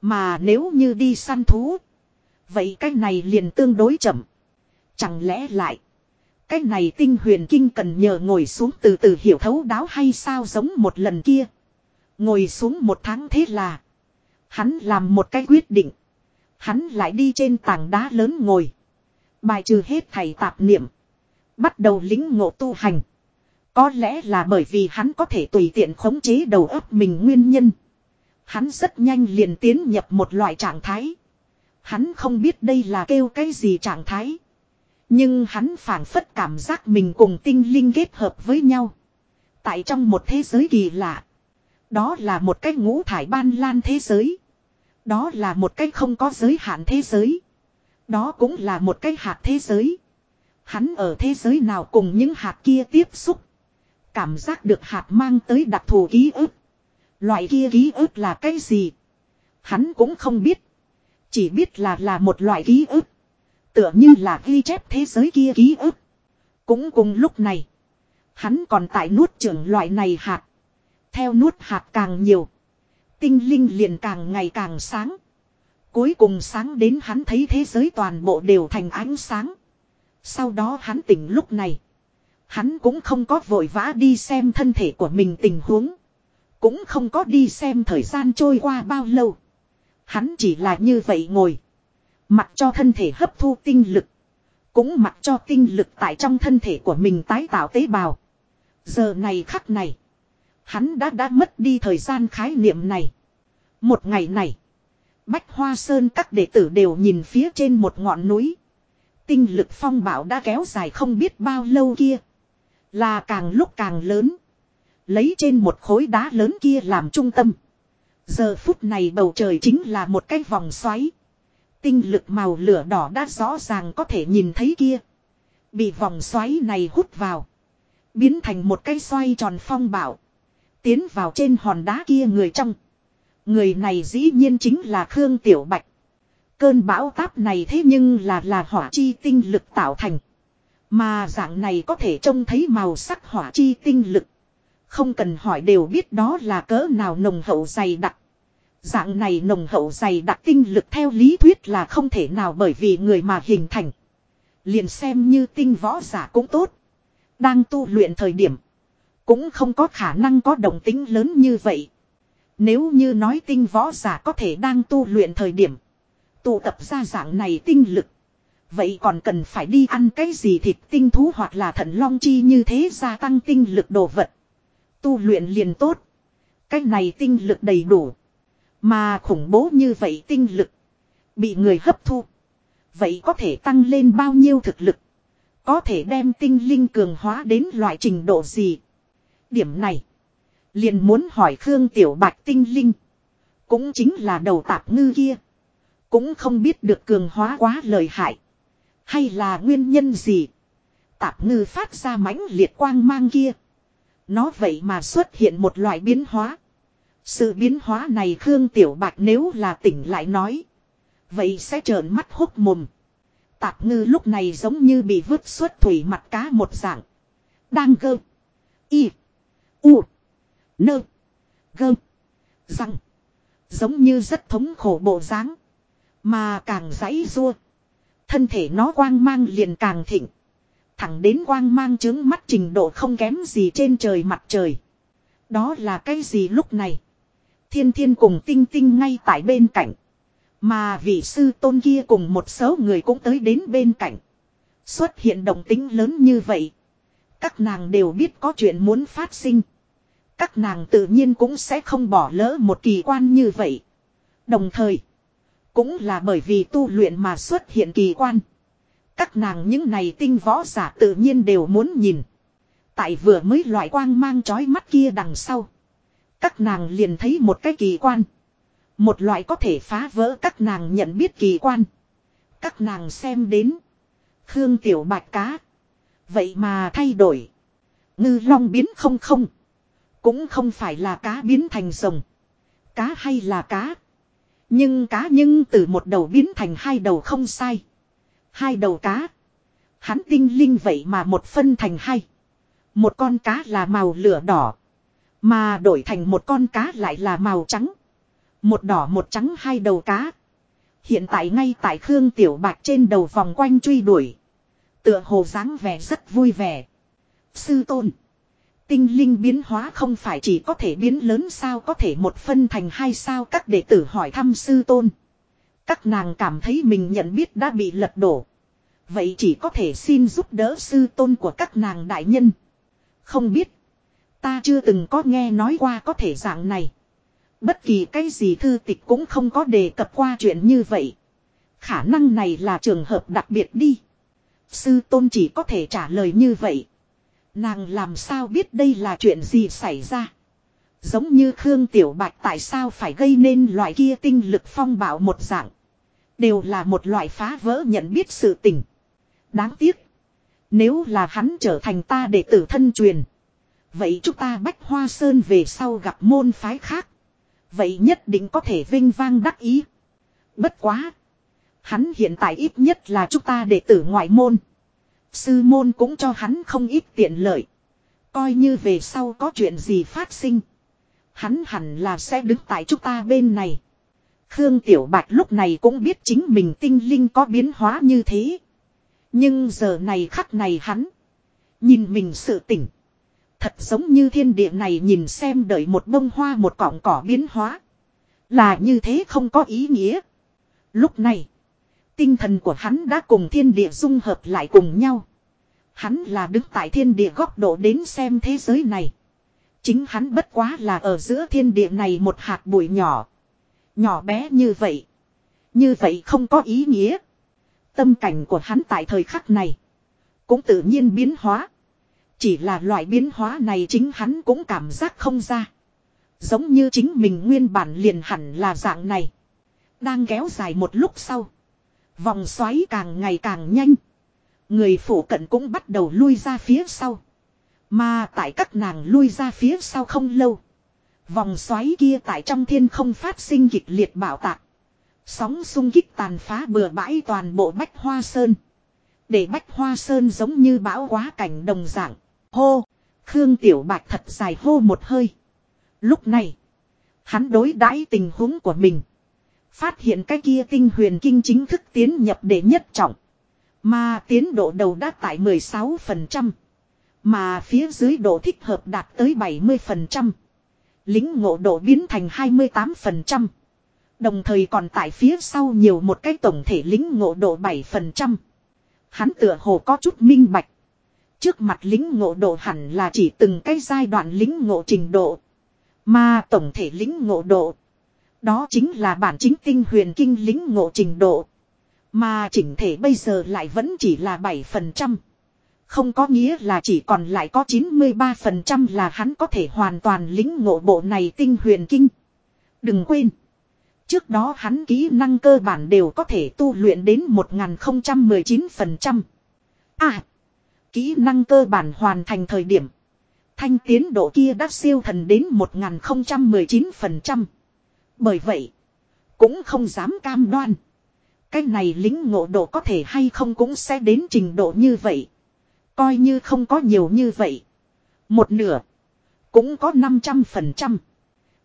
Mà nếu như đi săn thú. Vậy cái này liền tương đối chậm. Chẳng lẽ lại. Cái này tinh huyền kinh cần nhờ ngồi xuống từ từ hiểu thấu đáo hay sao giống một lần kia. Ngồi xuống một tháng thế là. Hắn làm một cái quyết định. Hắn lại đi trên tảng đá lớn ngồi. Bài trừ hết thầy tạp niệm. Bắt đầu lính ngộ tu hành. Có lẽ là bởi vì hắn có thể tùy tiện khống chế đầu óc mình nguyên nhân. Hắn rất nhanh liền tiến nhập một loại trạng thái. Hắn không biết đây là kêu cái gì trạng thái. Nhưng hắn phảng phất cảm giác mình cùng tinh linh kết hợp với nhau. Tại trong một thế giới kỳ lạ. Đó là một cái ngũ thải ban lan thế giới. Đó là một cái không có giới hạn thế giới. Đó cũng là một cái hạt thế giới. Hắn ở thế giới nào cùng những hạt kia tiếp xúc. Cảm giác được hạt mang tới đặc thù ký ức. Loại kia ký ức là cái gì? Hắn cũng không biết. Chỉ biết là là một loại ký ức. Tựa như là ghi chép thế giới kia ký ức. Cũng cùng lúc này. Hắn còn tại nuốt trưởng loại này hạt. Theo nuốt hạt càng nhiều. Tinh linh liền càng ngày càng sáng. Cuối cùng sáng đến hắn thấy thế giới toàn bộ đều thành ánh sáng. Sau đó hắn tỉnh lúc này. Hắn cũng không có vội vã đi xem thân thể của mình tình huống. Cũng không có đi xem thời gian trôi qua bao lâu. Hắn chỉ là như vậy ngồi. Mặc cho thân thể hấp thu tinh lực. Cũng mặc cho tinh lực tại trong thân thể của mình tái tạo tế bào. Giờ này khắc này. Hắn đã đã mất đi thời gian khái niệm này. Một ngày này. Bách Hoa Sơn các đệ tử đều nhìn phía trên một ngọn núi. Tinh lực phong bạo đã kéo dài không biết bao lâu kia. Là càng lúc càng lớn. Lấy trên một khối đá lớn kia làm trung tâm. Giờ phút này bầu trời chính là một cái vòng xoáy. Tinh lực màu lửa đỏ đã rõ ràng có thể nhìn thấy kia. Bị vòng xoáy này hút vào. Biến thành một cái xoay tròn phong bảo. Tiến vào trên hòn đá kia người trong. Người này dĩ nhiên chính là Khương Tiểu Bạch. Cơn bão táp này thế nhưng là là hỏa chi tinh lực tạo thành. Mà dạng này có thể trông thấy màu sắc hỏa chi tinh lực. Không cần hỏi đều biết đó là cỡ nào nồng hậu dày đặc. Dạng này nồng hậu dày đặc tinh lực theo lý thuyết là không thể nào bởi vì người mà hình thành. Liền xem như tinh võ giả cũng tốt. Đang tu luyện thời điểm. Cũng không có khả năng có đồng tính lớn như vậy. Nếu như nói tinh võ giả có thể đang tu luyện thời điểm. Tụ tập ra dạng này tinh lực. Vậy còn cần phải đi ăn cái gì thịt tinh thú hoặc là thận long chi như thế gia tăng tinh lực đồ vật. Tu luyện liền tốt. Cái này tinh lực đầy đủ. Mà khủng bố như vậy tinh lực. Bị người hấp thu. Vậy có thể tăng lên bao nhiêu thực lực. Có thể đem tinh linh cường hóa đến loại trình độ gì. Điểm này. Liền muốn hỏi Khương Tiểu Bạch tinh linh. Cũng chính là đầu tạp ngư kia. Cũng không biết được cường hóa quá lời hại. Hay là nguyên nhân gì. Tạp ngư phát ra mãnh liệt quang mang kia. Nó vậy mà xuất hiện một loại biến hóa. Sự biến hóa này Khương Tiểu Bạch nếu là tỉnh lại nói. Vậy sẽ trợn mắt hốc mồm. Tạp ngư lúc này giống như bị vứt xuất thủy mặt cá một dạng. Đang gơ. Y. U. Nơ. Gơ. Răng. Giống như rất thống khổ bộ dáng, Mà càng giãy rua. Thân thể nó quang mang liền càng thịnh. Thẳng đến quang mang chứng mắt trình độ không kém gì trên trời mặt trời. Đó là cái gì lúc này? Thiên thiên cùng tinh tinh ngay tại bên cạnh. Mà vị sư tôn kia cùng một số người cũng tới đến bên cạnh. Xuất hiện động tính lớn như vậy. Các nàng đều biết có chuyện muốn phát sinh. Các nàng tự nhiên cũng sẽ không bỏ lỡ một kỳ quan như vậy. Đồng thời. Cũng là bởi vì tu luyện mà xuất hiện kỳ quan. Các nàng những này tinh võ giả tự nhiên đều muốn nhìn. Tại vừa mới loại quang mang chói mắt kia đằng sau. Các nàng liền thấy một cái kỳ quan. Một loại có thể phá vỡ các nàng nhận biết kỳ quan. Các nàng xem đến. Khương Tiểu Bạch Cá. Vậy mà thay đổi. Ngư long biến không không. Cũng không phải là cá biến thành rồng. Cá hay là cá. Nhưng cá nhưng từ một đầu biến thành hai đầu không sai. Hai đầu cá. Hắn tinh linh vậy mà một phân thành hai. Một con cá là màu lửa đỏ. Mà đổi thành một con cá lại là màu trắng. Một đỏ một trắng hai đầu cá. Hiện tại ngay tại Khương Tiểu Bạch trên đầu vòng quanh truy đuổi. Tựa hồ dáng vẻ rất vui vẻ. Sư tôn. Tinh linh biến hóa không phải chỉ có thể biến lớn sao có thể một phân thành hai sao các đệ tử hỏi thăm sư tôn. Các nàng cảm thấy mình nhận biết đã bị lật đổ. Vậy chỉ có thể xin giúp đỡ sư tôn của các nàng đại nhân. Không biết. Ta chưa từng có nghe nói qua có thể dạng này. Bất kỳ cái gì thư tịch cũng không có đề cập qua chuyện như vậy. Khả năng này là trường hợp đặc biệt đi. Sư tôn chỉ có thể trả lời như vậy. Nàng làm sao biết đây là chuyện gì xảy ra. Giống như Khương Tiểu Bạch tại sao phải gây nên loại kia tinh lực phong bạo một dạng. Đều là một loại phá vỡ nhận biết sự tình. Đáng tiếc. Nếu là hắn trở thành ta đệ tử thân truyền. Vậy chúng ta bách hoa sơn về sau gặp môn phái khác. Vậy nhất định có thể vinh vang đắc ý. Bất quá. Hắn hiện tại ít nhất là chúng ta đệ tử ngoại môn. Sư môn cũng cho hắn không ít tiện lợi. Coi như về sau có chuyện gì phát sinh. Hắn hẳn là sẽ đứng tại chúng ta bên này. Khương Tiểu Bạch lúc này cũng biết chính mình tinh linh có biến hóa như thế. Nhưng giờ này khắc này hắn. Nhìn mình sự tỉnh. Thật giống như thiên địa này nhìn xem đợi một bông hoa một cọng cỏ biến hóa. Là như thế không có ý nghĩa. Lúc này. Tinh thần của hắn đã cùng thiên địa dung hợp lại cùng nhau. Hắn là đứng tại thiên địa góc độ đến xem thế giới này. Chính hắn bất quá là ở giữa thiên địa này một hạt bụi nhỏ. Nhỏ bé như vậy. Như vậy không có ý nghĩa. Tâm cảnh của hắn tại thời khắc này. Cũng tự nhiên biến hóa. Chỉ là loại biến hóa này chính hắn cũng cảm giác không ra. Giống như chính mình nguyên bản liền hẳn là dạng này. Đang kéo dài một lúc sau. Vòng xoáy càng ngày càng nhanh. Người phủ cận cũng bắt đầu lui ra phía sau. Mà tại các nàng lui ra phía sau không lâu. Vòng xoáy kia tại trong thiên không phát sinh kịch liệt bảo tạc. Sóng xung kích tàn phá bừa bãi toàn bộ Bách Hoa Sơn. Để Bách Hoa Sơn giống như bão quá cảnh đồng dạng. Hô! Khương Tiểu Bạch thật dài hô một hơi. Lúc này, hắn đối đãi tình huống của mình. Phát hiện cái kia tinh huyền kinh chính thức tiến nhập đệ nhất trọng. Mà tiến độ đầu đã tại 16%. Mà phía dưới độ thích hợp đạt tới 70%. Lính ngộ độ biến thành 28%. Đồng thời còn tại phía sau nhiều một cái tổng thể lính ngộ độ 7%. Hắn tựa hồ có chút minh bạch. Trước mặt lính ngộ độ hẳn là chỉ từng cái giai đoạn lính ngộ trình độ. Mà tổng thể lính ngộ độ. Đó chính là bản chính tinh huyền kinh lính ngộ trình độ. Mà chỉnh thể bây giờ lại vẫn chỉ là 7%. Không có nghĩa là chỉ còn lại có 93% là hắn có thể hoàn toàn lính ngộ bộ này tinh huyền kinh. Đừng quên. Trước đó hắn kỹ năng cơ bản đều có thể tu luyện đến 1019%. À. Kỹ năng cơ bản hoàn thành thời điểm. Thanh tiến độ kia đã siêu thần đến 1019%. Bởi vậy. Cũng không dám cam đoan. Cái này lính ngộ độ có thể hay không cũng sẽ đến trình độ như vậy. Coi như không có nhiều như vậy. Một nửa. Cũng có 500%.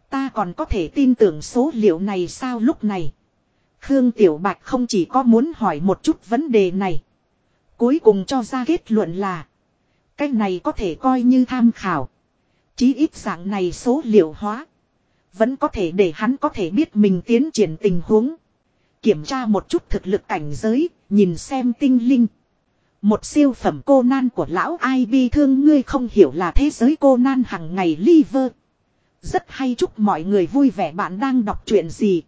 Ta còn có thể tin tưởng số liệu này sao lúc này. Khương Tiểu Bạch không chỉ có muốn hỏi một chút vấn đề này. Cuối cùng cho ra kết luận là. Cái này có thể coi như tham khảo. Chí ít dạng này số liệu hóa. Vẫn có thể để hắn có thể biết mình tiến triển tình huống. Kiểm tra một chút thực lực cảnh giới, nhìn xem tinh linh. Một siêu phẩm cô nan của lão ai bi thương ngươi không hiểu là thế giới cô nan hằng ngày liver. Rất hay chúc mọi người vui vẻ bạn đang đọc chuyện gì.